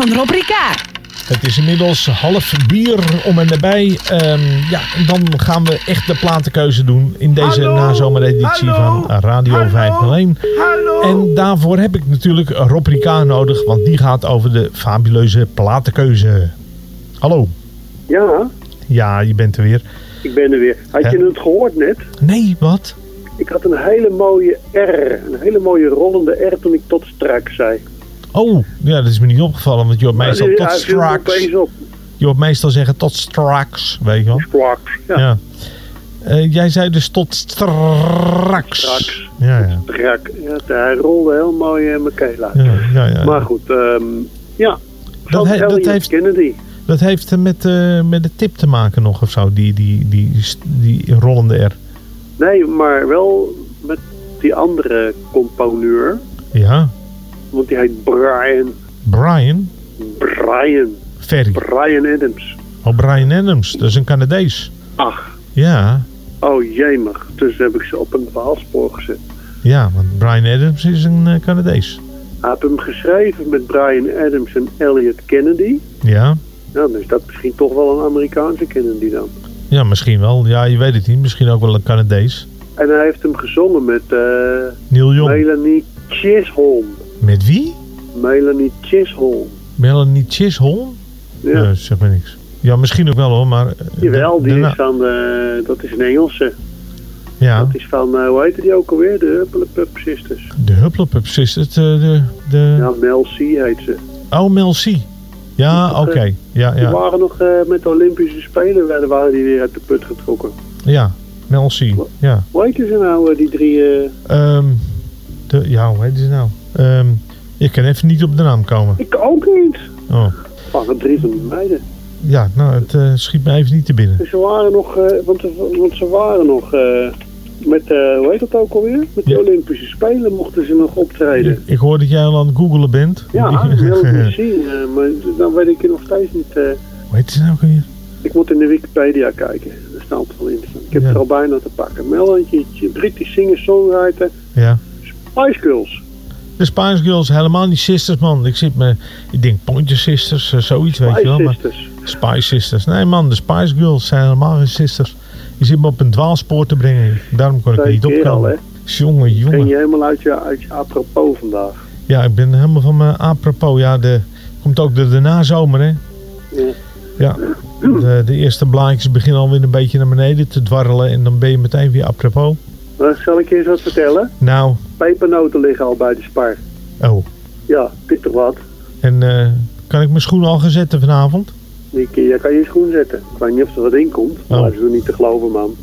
[SPEAKER 26] Van Rob Ricard.
[SPEAKER 6] Het is inmiddels half bier om en nabij. Ehm, ja, en dan gaan we echt de platenkeuze doen in deze nazomereditie van Radio 501. En daarvoor heb ik natuurlijk Rob Ricard nodig, want die gaat over de fabuleuze platenkeuze. Hallo.
[SPEAKER 10] Ja,
[SPEAKER 6] Ja, je bent er weer.
[SPEAKER 10] ik ben er weer. Had
[SPEAKER 6] Ja.
[SPEAKER 10] je het gehoord net?
[SPEAKER 6] Nee, wat?
[SPEAKER 10] Ik had een hele mooie R. Een hele mooie rollende R toen ik tot straks zei.
[SPEAKER 6] Oh, ja, dat is me niet opgevallen, want je hoort meestal
[SPEAKER 10] Hij
[SPEAKER 6] tot straks. Je hoort meestal zeggen tot straks, weet je wel.
[SPEAKER 10] Straks, ja.
[SPEAKER 6] Ja. Eh, jij zei dus tot straks.
[SPEAKER 10] Straks.
[SPEAKER 6] Ja, ja.
[SPEAKER 10] Strak. Ja, hij rolde heel mooi in mijn keel uit.
[SPEAKER 6] Ja, ja, ja.
[SPEAKER 10] Maar goed, ehm, ja. Van
[SPEAKER 6] he- dat heeft-
[SPEAKER 10] Kennedy.
[SPEAKER 6] Dat heeft met, eh, met de tip te maken nog of zo, die, die, die, die rollende R.
[SPEAKER 10] Nee, maar wel met die andere componeur.
[SPEAKER 6] Ja.
[SPEAKER 10] Want die heet Brian.
[SPEAKER 6] Brian.
[SPEAKER 10] Brian.
[SPEAKER 6] Ferry.
[SPEAKER 10] Brian Adams.
[SPEAKER 6] Oh, Brian Adams. Dat is een Canadees.
[SPEAKER 10] Ach.
[SPEAKER 6] Ja.
[SPEAKER 10] Oh jemig. Dus heb ik ze op een dwaalspoor gezet.
[SPEAKER 6] Ja, want Brian Adams is een eh, Canadees.
[SPEAKER 10] Hij heeft hem geschreven met Brian Adams en Elliot Kennedy.
[SPEAKER 6] Ja?
[SPEAKER 10] Ja, dan is dat misschien toch wel een Amerikaanse Kennedy dan.
[SPEAKER 6] Ja, misschien wel. Ja, je weet het niet. Misschien ook wel een Canadees.
[SPEAKER 10] En hij heeft hem gezongen met eh,
[SPEAKER 6] Neil Young.
[SPEAKER 10] Melanie Chisholm.
[SPEAKER 6] Met wie?
[SPEAKER 10] Melanie Chisholm.
[SPEAKER 6] Melanie Chisholm?
[SPEAKER 10] Ja.
[SPEAKER 6] Nee, zeg maar niks. Ja, misschien ook wel hoor, maar... eh,
[SPEAKER 10] Jawel, die is van, eh, dat is een Engelse.
[SPEAKER 6] Ja,
[SPEAKER 10] Dat is van, eh, hoe heette die ook alweer? De Huppelepup Sisters.
[SPEAKER 6] de Hupplepup Sisters. De, de, de...
[SPEAKER 10] Ja, Mel C heet ze.
[SPEAKER 6] Oh, Mel C. Ja, oké. Ja,
[SPEAKER 10] Die
[SPEAKER 6] ja.
[SPEAKER 10] waren nog eh, met de Olympische Spelen, werden, waren die weer uit de put getrokken.
[SPEAKER 6] Ja, Mel C. Ja.
[SPEAKER 10] Hoe heeten ze nou, eh, die drie... eh,
[SPEAKER 6] Ehm de, ja, hoe heet ze nou? Ehm ik kan even niet op de naam komen.
[SPEAKER 10] Ik ook niet.
[SPEAKER 6] Oh.
[SPEAKER 10] Waren drie van die meiden.
[SPEAKER 6] Ja, nou, het eh, schiet me even niet te binnen.
[SPEAKER 10] En ze waren nog, eh, want, want ze waren nog eh, met, hoe heet dat ook alweer? Met de Olympische Spelen mochten ze nog optreden.
[SPEAKER 6] Ik hoor dat jij al aan het googelen bent.
[SPEAKER 10] Ja, (laughs) Melanie C. eh, maar dan weet ik nog steeds niet.
[SPEAKER 6] Hoe heet ze nou weer?
[SPEAKER 10] ik moet in de Wikipedia kijken. Daar staat het wel in. Ik heb
[SPEAKER 6] Ja.
[SPEAKER 10] het er al bijna te pakken. Melanie, British singer-songwriter,
[SPEAKER 6] Ja.
[SPEAKER 10] Spice Girls.
[SPEAKER 6] De Spice Girls, helemaal niet sisters, man. Ik zit me, ik denk Pointer Sisters, eh, zoiets, weet je wel. Maar
[SPEAKER 10] Sisters.
[SPEAKER 6] Spice Sisters. Nee, man, de Spice Girls zijn helemaal geen sisters. Je zit me op een dwaalspoor te brengen. Daarom kon ik er niet opkomen. Jongen,
[SPEAKER 10] Ging
[SPEAKER 6] jongen.
[SPEAKER 10] je helemaal uit je, uit je apropos vandaag.
[SPEAKER 6] Ja, ik ben helemaal van mijn apropos. Ja, de, komt ook de, de nazomer, hè.
[SPEAKER 10] Ja.
[SPEAKER 6] Ja, de, de eerste blaadjes beginnen alweer een beetje naar beneden te dwarrelen. En dan ben je meteen weer apropos.
[SPEAKER 10] Zal ik je eens wat vertellen?
[SPEAKER 6] Nou,
[SPEAKER 10] Pepernoten liggen al bij de spar.
[SPEAKER 6] oh.
[SPEAKER 10] Ja, dit toch wat?
[SPEAKER 6] En eh, kan ik mijn schoenen al gaan zetten vanavond?
[SPEAKER 10] Die je, kan je schoen zetten. Ik weet niet of er wat in komt. Maar
[SPEAKER 6] Oh.
[SPEAKER 10] dat is er niet te geloven, man.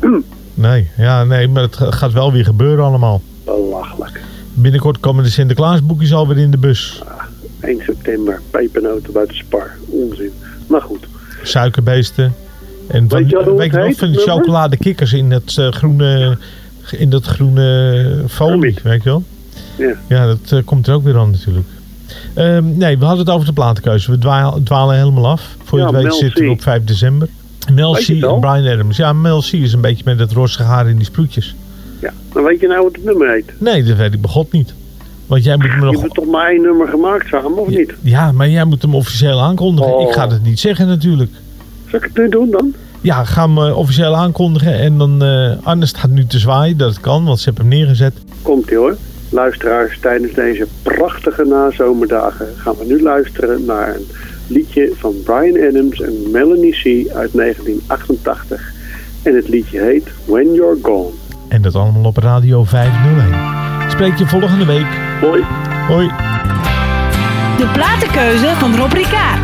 [SPEAKER 10] (clears throat)
[SPEAKER 6] Nee, ja, nee, maar het ga- gaat wel weer gebeuren allemaal.
[SPEAKER 10] Belachelijk.
[SPEAKER 6] Binnenkort komen de Sinterklaasboekjes alweer in de bus.
[SPEAKER 10] 1 september, pepernoten bij de spar. Onzin. Maar goed.
[SPEAKER 6] Suikerbeesten. En van,
[SPEAKER 10] Weet je
[SPEAKER 6] weet
[SPEAKER 10] het
[SPEAKER 6] je nog van chocoladekikkers in dat eh, groene, in dat groene folie, weet je wel?
[SPEAKER 10] Ja.
[SPEAKER 6] Ja, dat eh, komt er ook weer aan natuurlijk. Ehm, nee, we hadden het over de platenkeuze. We dwalen, dwalen helemaal af. Voor je
[SPEAKER 10] Ja,
[SPEAKER 6] het weet
[SPEAKER 10] Mel
[SPEAKER 6] zitten we op 5 december. Mel
[SPEAKER 10] Weet
[SPEAKER 6] C
[SPEAKER 10] je het
[SPEAKER 6] en? Brian Adams. Ja, Mel C is een beetje met dat roze haar in die sproetjes.
[SPEAKER 10] Ja. Dan weet je nou wat het nummer heet.
[SPEAKER 6] Nee, dat weet ik begot niet. Want jij moet me
[SPEAKER 10] Je
[SPEAKER 6] nog...
[SPEAKER 10] hebt toch maar één nummer gemaakt samen, of niet?
[SPEAKER 6] Ja, maar jij moet hem officieel aankondigen.
[SPEAKER 10] Oh.
[SPEAKER 6] Ik ga het niet zeggen natuurlijk.
[SPEAKER 10] Zal ik het nu doen dan?
[SPEAKER 6] Ja, ga hem eh, officieel aankondigen. En dan, eh Arne staat nu te zwaaien dat het kan, want ze hebben hem neergezet.
[SPEAKER 10] Komt ie hoor. Luisteraars, tijdens deze prachtige nazomerdagen gaan we nu luisteren naar een liedje van Brian Adams en Melanie C. uit 1988. En het liedje heet When You're Gone.
[SPEAKER 6] En dat allemaal op Radio 501. Spreek je volgende week.
[SPEAKER 10] Hoi.
[SPEAKER 6] Hoi.
[SPEAKER 9] De platenkeuze van Rob Ricard.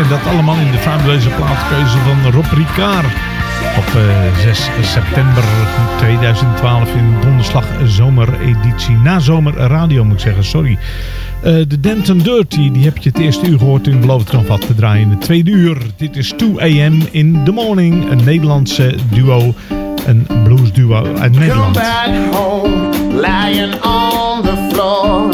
[SPEAKER 6] En dat allemaal in de fabuleuze plaatkeuze van Rob Ricard. Op eh, 6 september 2012 in Donderslag zomereditie. Na zomer radio moet ik zeggen, sorry. Eh, de Denton Dirty, die heb je het eerste uur gehoord in nog wat te draaien in het tweede uur. Dit is 2 AM in the Morning, een Nederlandse duo, een blues duo uit
[SPEAKER 11] Come
[SPEAKER 6] Nederland.
[SPEAKER 11] back home, lying on the floor.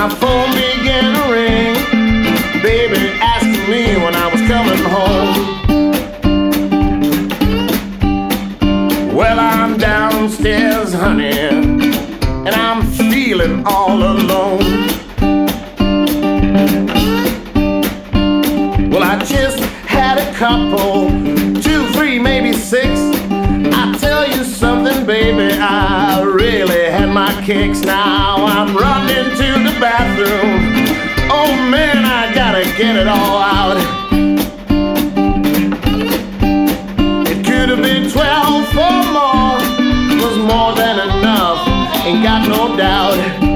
[SPEAKER 11] My phone kicks. Now I'm running to the bathroom. Oh man, I gotta get it all out. It could have been 12 or more, was more than enough, ain't got no doubt.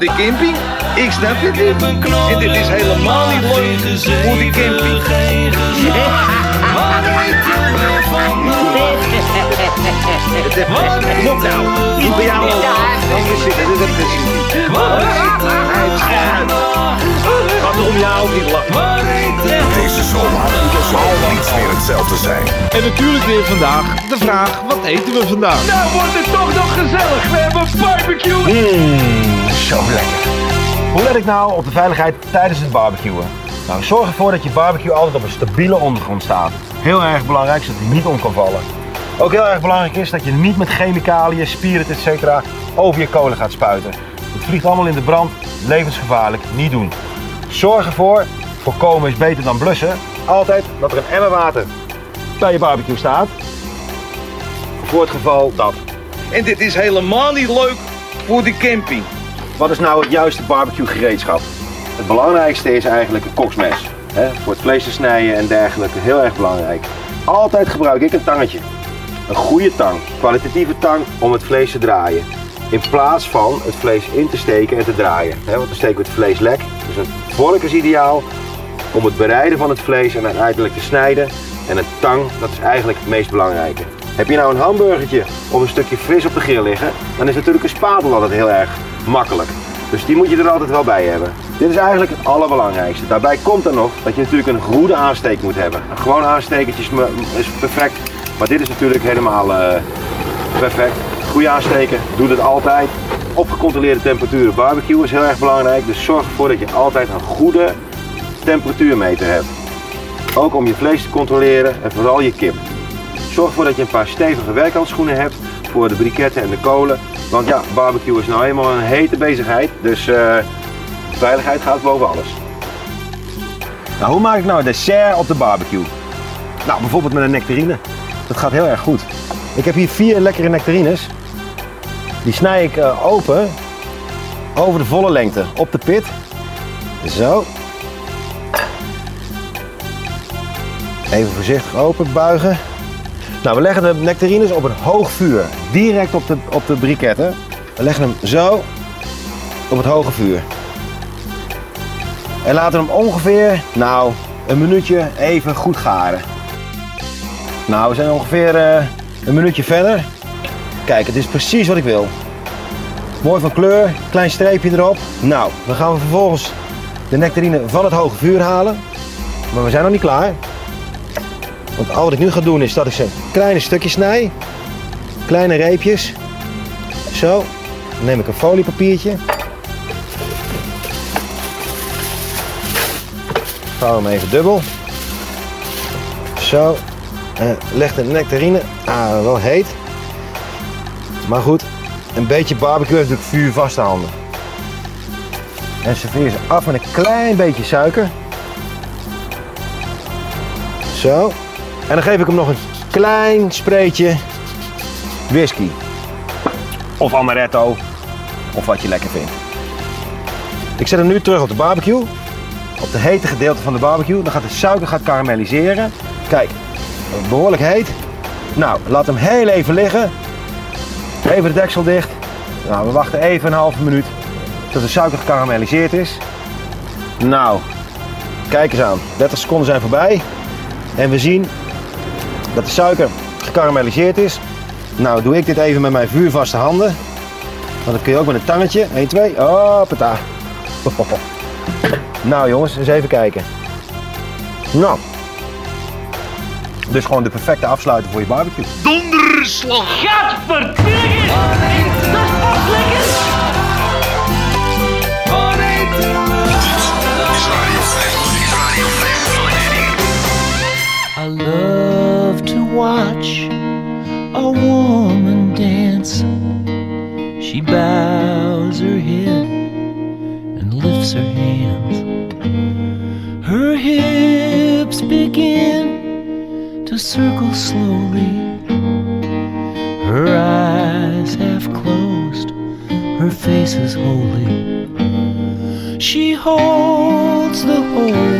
[SPEAKER 27] De camping. Ik snap het niet. En dit is helemaal niet leuk voor die camping. (laughs) Op nou, niet bij jou. Even zitten, dit is precies. Gaat er om jou niet lachen.
[SPEAKER 5] Deze zomer zal niets meer hetzelfde zijn.
[SPEAKER 28] En natuurlijk weer vandaag de vraag, wat eten we vandaag?
[SPEAKER 20] Nou wordt het toch nog gezellig. We hebben barbecue.
[SPEAKER 29] Mmm, zo lekker. Hoe let ik nou op de veiligheid tijdens het barbecuen? Nou, zorg ervoor dat je barbecue altijd op een stabiele ondergrond staat. Heel erg belangrijk, zodat hij niet om kan vallen. Ook heel erg belangrijk is dat je niet met chemicaliën, spiritus, etc. over je kolen gaat spuiten. Het vliegt allemaal in de brand, levensgevaarlijk, niet doen. Zorg ervoor, voorkomen is beter dan blussen, altijd dat er een emmer water bij je barbecue staat. Voor het geval dat.
[SPEAKER 27] En dit is helemaal niet leuk voor de camping.
[SPEAKER 29] Wat is nou het juiste barbecue gereedschap? Het belangrijkste is eigenlijk een koksmes. Hè? Voor het vlees te snijden en dergelijke, heel erg belangrijk. Altijd gebruik ik een tangetje. Een goede tang, kwalitatieve tang om het vlees te draaien. In plaats van het vlees in te steken en te draaien. Hè? Want dan steken we het vlees lek. Dus een vork is ideaal om het bereiden van het vlees en uiteindelijk te snijden. En een tang, dat is eigenlijk het meest belangrijke. Heb je nou een hamburgertje of een stukje vis op de grill liggen, dan is natuurlijk een spatel altijd heel erg makkelijk. Dus die moet je er altijd wel bij hebben. Dit is eigenlijk het allerbelangrijkste. Daarbij komt er nog dat je natuurlijk een goede aansteek moet hebben. Gewoon aanstekertje is, perfect, maar dit is natuurlijk helemaal eh, perfect. Goede aansteken, doe het altijd. Op gecontroleerde temperaturen barbecue is heel erg belangrijk. Dus zorg ervoor dat je altijd een goede temperatuurmeter hebt. Ook om je vlees te controleren en vooral je kip. Zorg ervoor dat je een paar stevige werkhandschoenen hebt voor de briketten en de kolen. Want ja, barbecue is nou eenmaal een hete bezigheid. Dus eh, veiligheid gaat boven alles. Nou, hoe maak ik nou een dessert op de barbecue? Nou, bijvoorbeeld met een nectarine. Dat gaat heel erg goed. Ik heb hier vier lekkere nectarines. Die snij ik eh, open over de volle lengte op de pit. Zo. Even voorzichtig open buigen. Nou, we leggen de nectarines op een hoog vuur. Direct op de, op de briketten. We leggen hem zo op het hoge vuur. En laten hem ongeveer, nou, een minuutje even goed garen. Nou, we zijn ongeveer eh, een minuutje verder. Kijk, het is precies wat ik wil. Mooi van kleur, klein streepje erop. Nou, dan gaan we vervolgens de nectarine van het hoge vuur halen. Maar we zijn nog niet klaar. Want al wat ik nu ga doen is dat ik ze kleine stukjes snij. Kleine reepjes. Zo. Dan neem ik een foliepapiertje. Vouw hem even dubbel. Zo. En leg de nectarine. Ah, wel heet. Maar goed, een beetje barbecue heeft natuurlijk vuurvaste handen. En serveer ze af met een klein beetje suiker. Zo. En dan geef ik hem nog een klein spreetje whisky. Of amaretto. Of wat je lekker vindt. Ik zet hem nu terug op de barbecue. Op de hete gedeelte van de barbecue. Dan gaat de suiker gaat karamelliseren. Kijk, behoorlijk heet. Nou, laat hem heel even liggen. Even de deksel dicht. Nou, we wachten even een halve minuut tot de suiker gekarameliseerd is. Nou, kijk eens aan. 30 seconden zijn voorbij. En we zien dat de suiker gekarameliseerd is. Nou, doe ik dit even met mijn vuurvaste handen. Want dat kun je ook met een tangetje. 1, 2. Hoppata. (laughs) Nou jongens, eens even kijken. Nou. Dus gewoon de perfecte afsluiter voor je barbecue.
[SPEAKER 5] Donderslag! Gadverdikke! Dat is pas lekker!
[SPEAKER 12] I love to watch a woman dance. She bows her head and lifts her hands. Her hips begin to circle slowly. Her eyes half closed, her face is holy. She holds the whole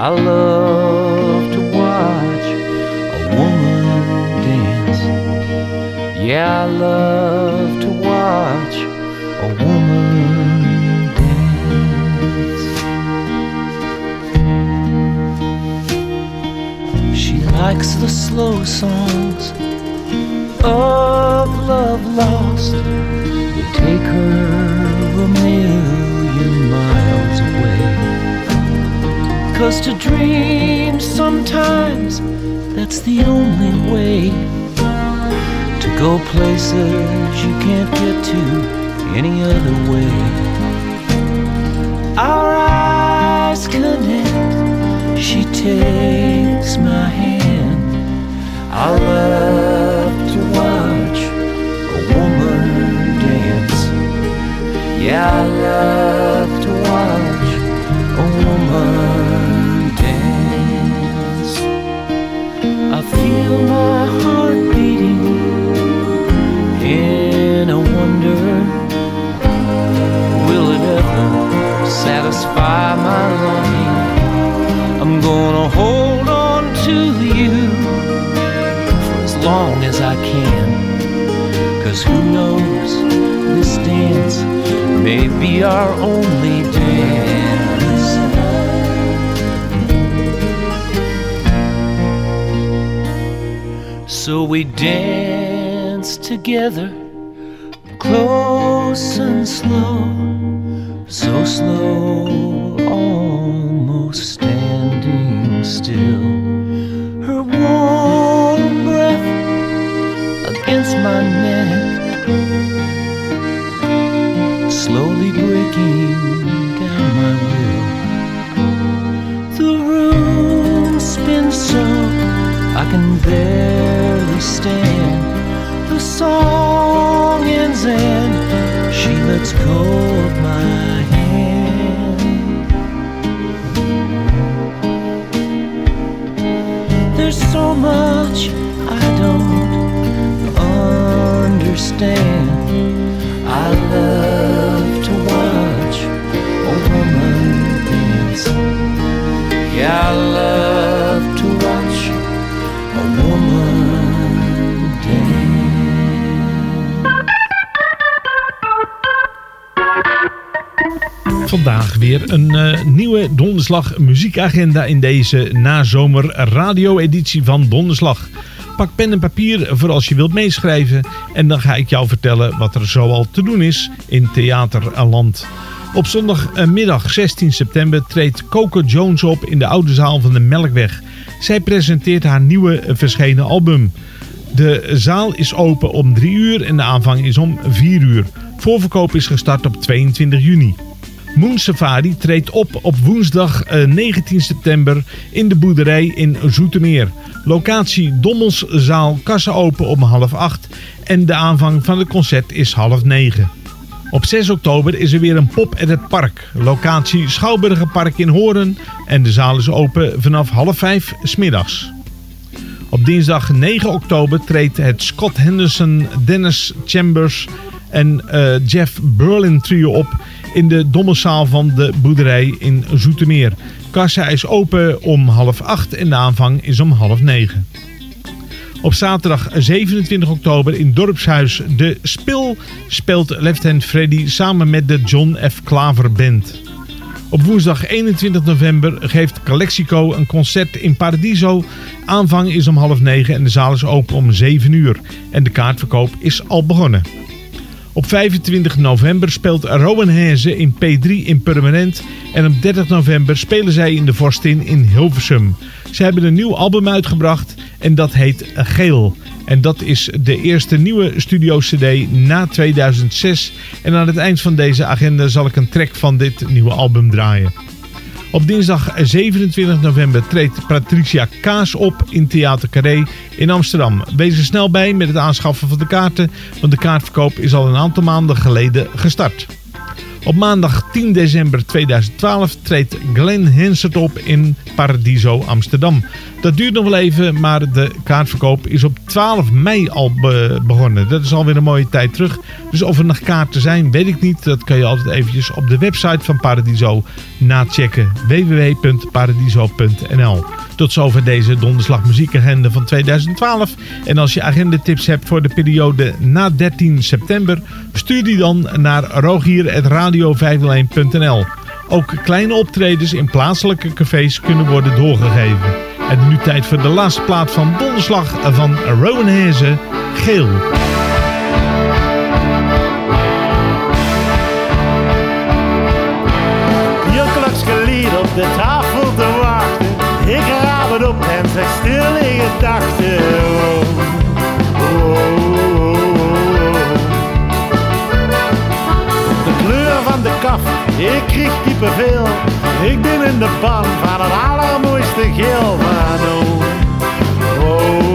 [SPEAKER 12] I love to watch a woman dance. Yeah, I love to watch a woman dance. She likes the slow songs of love lost. They take her a million Cause to dream sometimes that's the only way to go places you can't get to any other way. Our eyes connect, she takes my hand. I love to watch a woman dance. Yeah, I love feel my heart beating in a wonder. Will it ever satisfy my longing? I'm gonna hold on to you for as long as I can. Cause who knows, this dance may be our only dance. So we dance together, close and slow, so slow, almost standing still. Her warm breath against my neck, slowly breaking down my will. The room spins so I can stand. The song ends and she lets go of my hand. There's so much I don't understand. I love to watch a woman dance. Yeah, I love
[SPEAKER 6] Vandaag weer een eh, nieuwe Donderslag muziekagenda in deze nazomer radio-editie van Donderslag. Pak pen en papier voor als je wilt meeschrijven en dan ga ik jou vertellen wat er zoal te doen is in Theaterland. Op zondagmiddag 16 september treedt Coco Jones op in de oude zaal van de Melkweg. Zij presenteert haar nieuwe verschenen album. De zaal is open om 3 uur en de aanvang is om 4 uur. Voorverkoop is gestart op 22 juni. Moon Safari treedt op op woensdag eh, 19 september in de boerderij in Zoetermeer. Locatie Dommelszaal, kassa open om half acht en de aanvang van het concert is half negen. Op 6 oktober is er weer een pop at het park. Locatie Schouwburgerpark in Hoorn en de zaal is open vanaf half vijf smiddags. Op dinsdag 9 oktober treedt het Scott Henderson, Dennis Chambers en eh, Jeff Berlin trio op in de dommelzaal van de boerderij in Zoetermeer. Kassa is open om half acht en de aanvang is om half negen. Op zaterdag 27 oktober in Dorpshuis De Spil speelt Lieutenant Freddy samen met de John F. Klaver Band. Op woensdag 21 november geeft Calexico een concert in Paradiso. Aanvang is om half negen en de zaal is open om 7 uur. En de kaartverkoop is al begonnen. Op 25 november speelt Rowan Hezen in P3 in Permanent. En op 30 november spelen zij in de Vorstin in Hilversum. Ze hebben een nieuw album uitgebracht en dat heet Geel. En dat is de eerste nieuwe studio-cd na 2006. En aan het eind van deze agenda zal ik een track van dit nieuwe album draaien. Op dinsdag 27 november treedt Patricia Kaas op in Theater Carré in Amsterdam. Wees er snel bij met het aanschaffen van de kaarten, want de kaartverkoop is al een aantal maanden geleden gestart. Op maandag 10 december 2012 treedt Glenn Hansard op in Paradiso Amsterdam. Dat duurt nog wel even, maar de kaartverkoop is op 12 mei al be- begonnen. Dat is alweer een mooie tijd terug. Dus of er nog kaarten zijn, weet ik niet. Dat kan je altijd eventjes op de website van Paradiso nachecken. www.paradiso.nl Tot zover deze donderslag muziekagenda van 2012. En als je agendatips hebt voor de periode na 13 september, stuur die dan naar rogier.radio501.nl. Ook kleine optredens in plaatselijke cafés kunnen worden doorgegeven. En nu tijd voor de laatste plaat van Donderslag van Rowan Hezen, Geel.
[SPEAKER 30] Je klokje en zeg stil in gedachten. Oh, oh, oh. De kleur van de kaf, ik krieg kippenvel. Ik ben in de ban van het allermooiste geel van oh. Oh,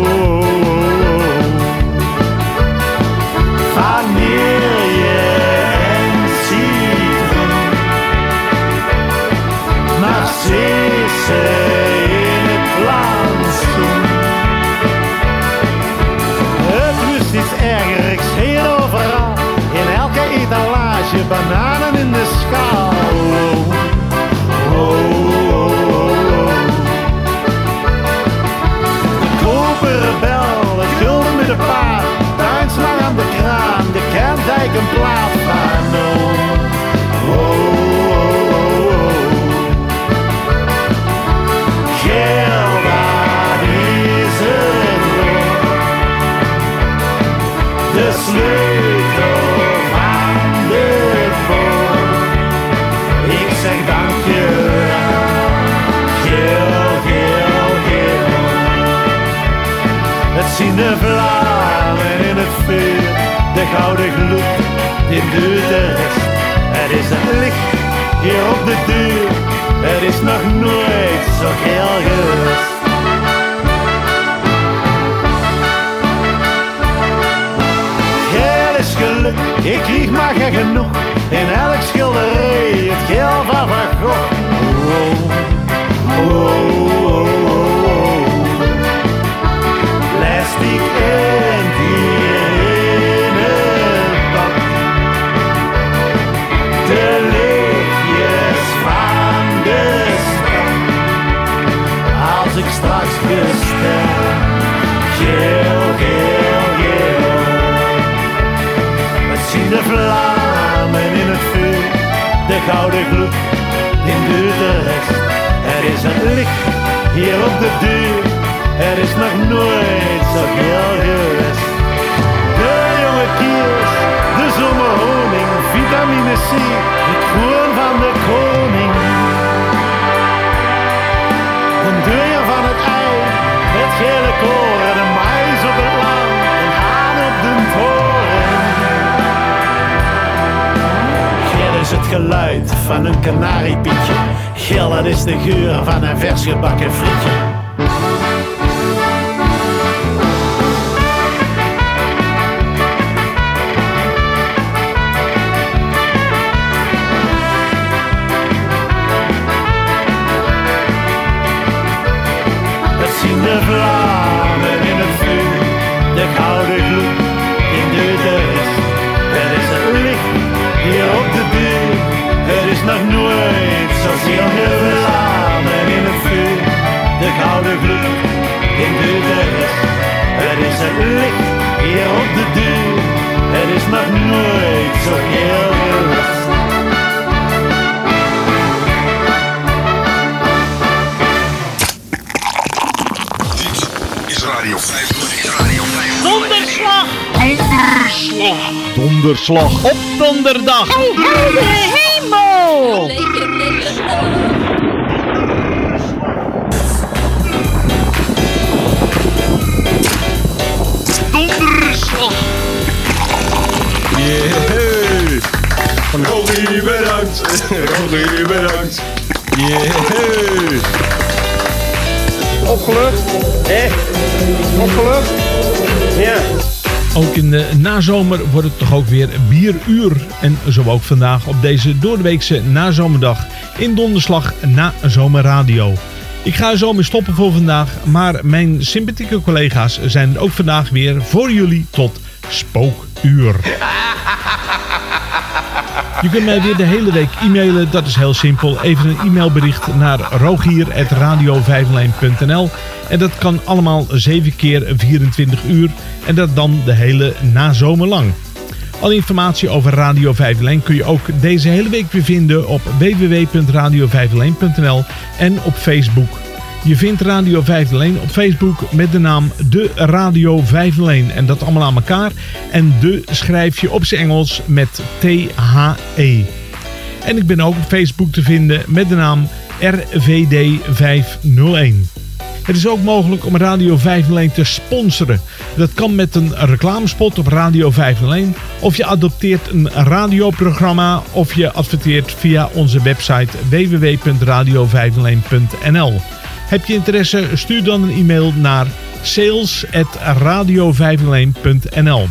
[SPEAKER 30] zien de vlammen in het vuur. De gouden gloed, de rest. Het is het licht hier op de deur. Het is nog nooit zo geel geweest. Geel is geluk, ik krieg maar geen genoeg. In elk schilderij het geel van Van Gogh. Oh. Geel, geel. Het zien de gouden gloed in de rest. Er is een licht hier op de deur, er is nog nooit zo heel geweest. De jonge kiers, de zomerhoning, vitamine C, geluid van een kanariepietje, geel is de geur van een vers gebakken frietje.
[SPEAKER 26] Donderslag!
[SPEAKER 28] Op donderdag.
[SPEAKER 26] Hey, heldere hemel!
[SPEAKER 5] Donderslag!
[SPEAKER 28] Yeah. Rogie, bedankt. Rogie, bedankt. Yeah.
[SPEAKER 11] Opgelucht? Echt? Opgelucht? Ja.
[SPEAKER 6] Ook in de nazomer wordt het toch ook weer bieruur. En zo ook vandaag op deze doordeweekse nazomerdag in donderslag na zomerradio. Ik ga er zo mee stoppen voor vandaag, maar mijn sympathieke collega's zijn er ook vandaag weer voor jullie tot spookuur. Je kunt mij weer de hele week e-mailen, dat is heel simpel. Even een e-mailbericht naar rogier.radio en dat kan allemaal 7 keer 24 uur en dat dan de hele nazomer lang. Alle informatie over Radio 501 kun je ook deze hele week weer vinden op wwwradio en op Facebook. Je vindt Radio 501 op Facebook met de naam De Radio 501 en dat allemaal aan elkaar. En de schrijf je op zijn Engels met T-H-E. En ik ben ook op Facebook te vinden met de naam RVD 501. Het is ook mogelijk om Radio 501 te sponsoren. Dat kan met een reclamespot op Radio 501 of je adopteert een radioprogramma of je adverteert via onze website www.radio501.nl. Heb je interesse? Stuur dan een e-mail naar sales.radio501.nl.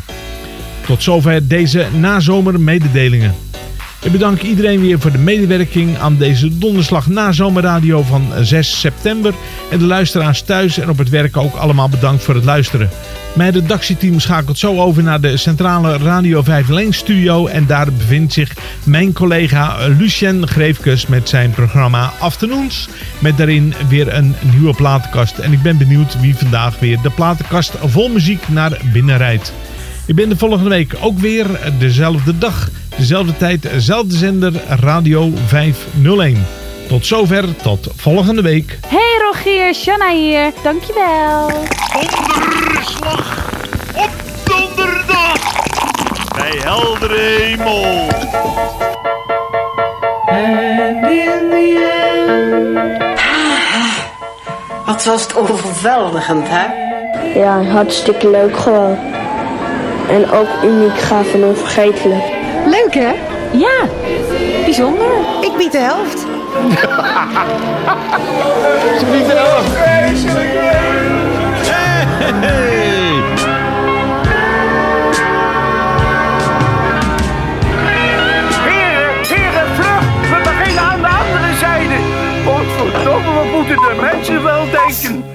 [SPEAKER 6] Tot zover deze nazomer mededelingen. Ik bedank iedereen weer voor de medewerking aan deze donderslag na zomerradio van 6 september. En de luisteraars thuis en op het werk ook allemaal bedankt voor het luisteren. Mijn redactieteam schakelt zo over naar de centrale Radio 501 studio. En daar bevindt zich mijn collega Lucien Greefkes met zijn programma Afternoons. Met daarin weer een nieuwe platenkast. En ik ben benieuwd wie vandaag weer de platenkast vol muziek naar binnen rijdt. Ik ben de volgende week ook weer dezelfde dag, dezelfde tijd, dezelfde zender Radio 501. Tot zover, tot volgende week.
[SPEAKER 26] Hey Rogier, Shanna hier. Dankjewel.
[SPEAKER 30] Donderslag op donderdag bij heldere hemel.
[SPEAKER 31] And in the end. Wat was het overweldigend, hè?
[SPEAKER 32] Ja, hartstikke leuk gewoon. En ook uniek gaaf en onvergeeflijk.
[SPEAKER 26] Leuk hè? Ja, bijzonder.
[SPEAKER 31] Ik bied de helft. (laughs)
[SPEAKER 30] Ze biedt de helft
[SPEAKER 17] feestelijk.
[SPEAKER 27] Heren, heren, vlucht! We beginnen aan de andere zijde. Otvoortommen moeten de mensen wel denken.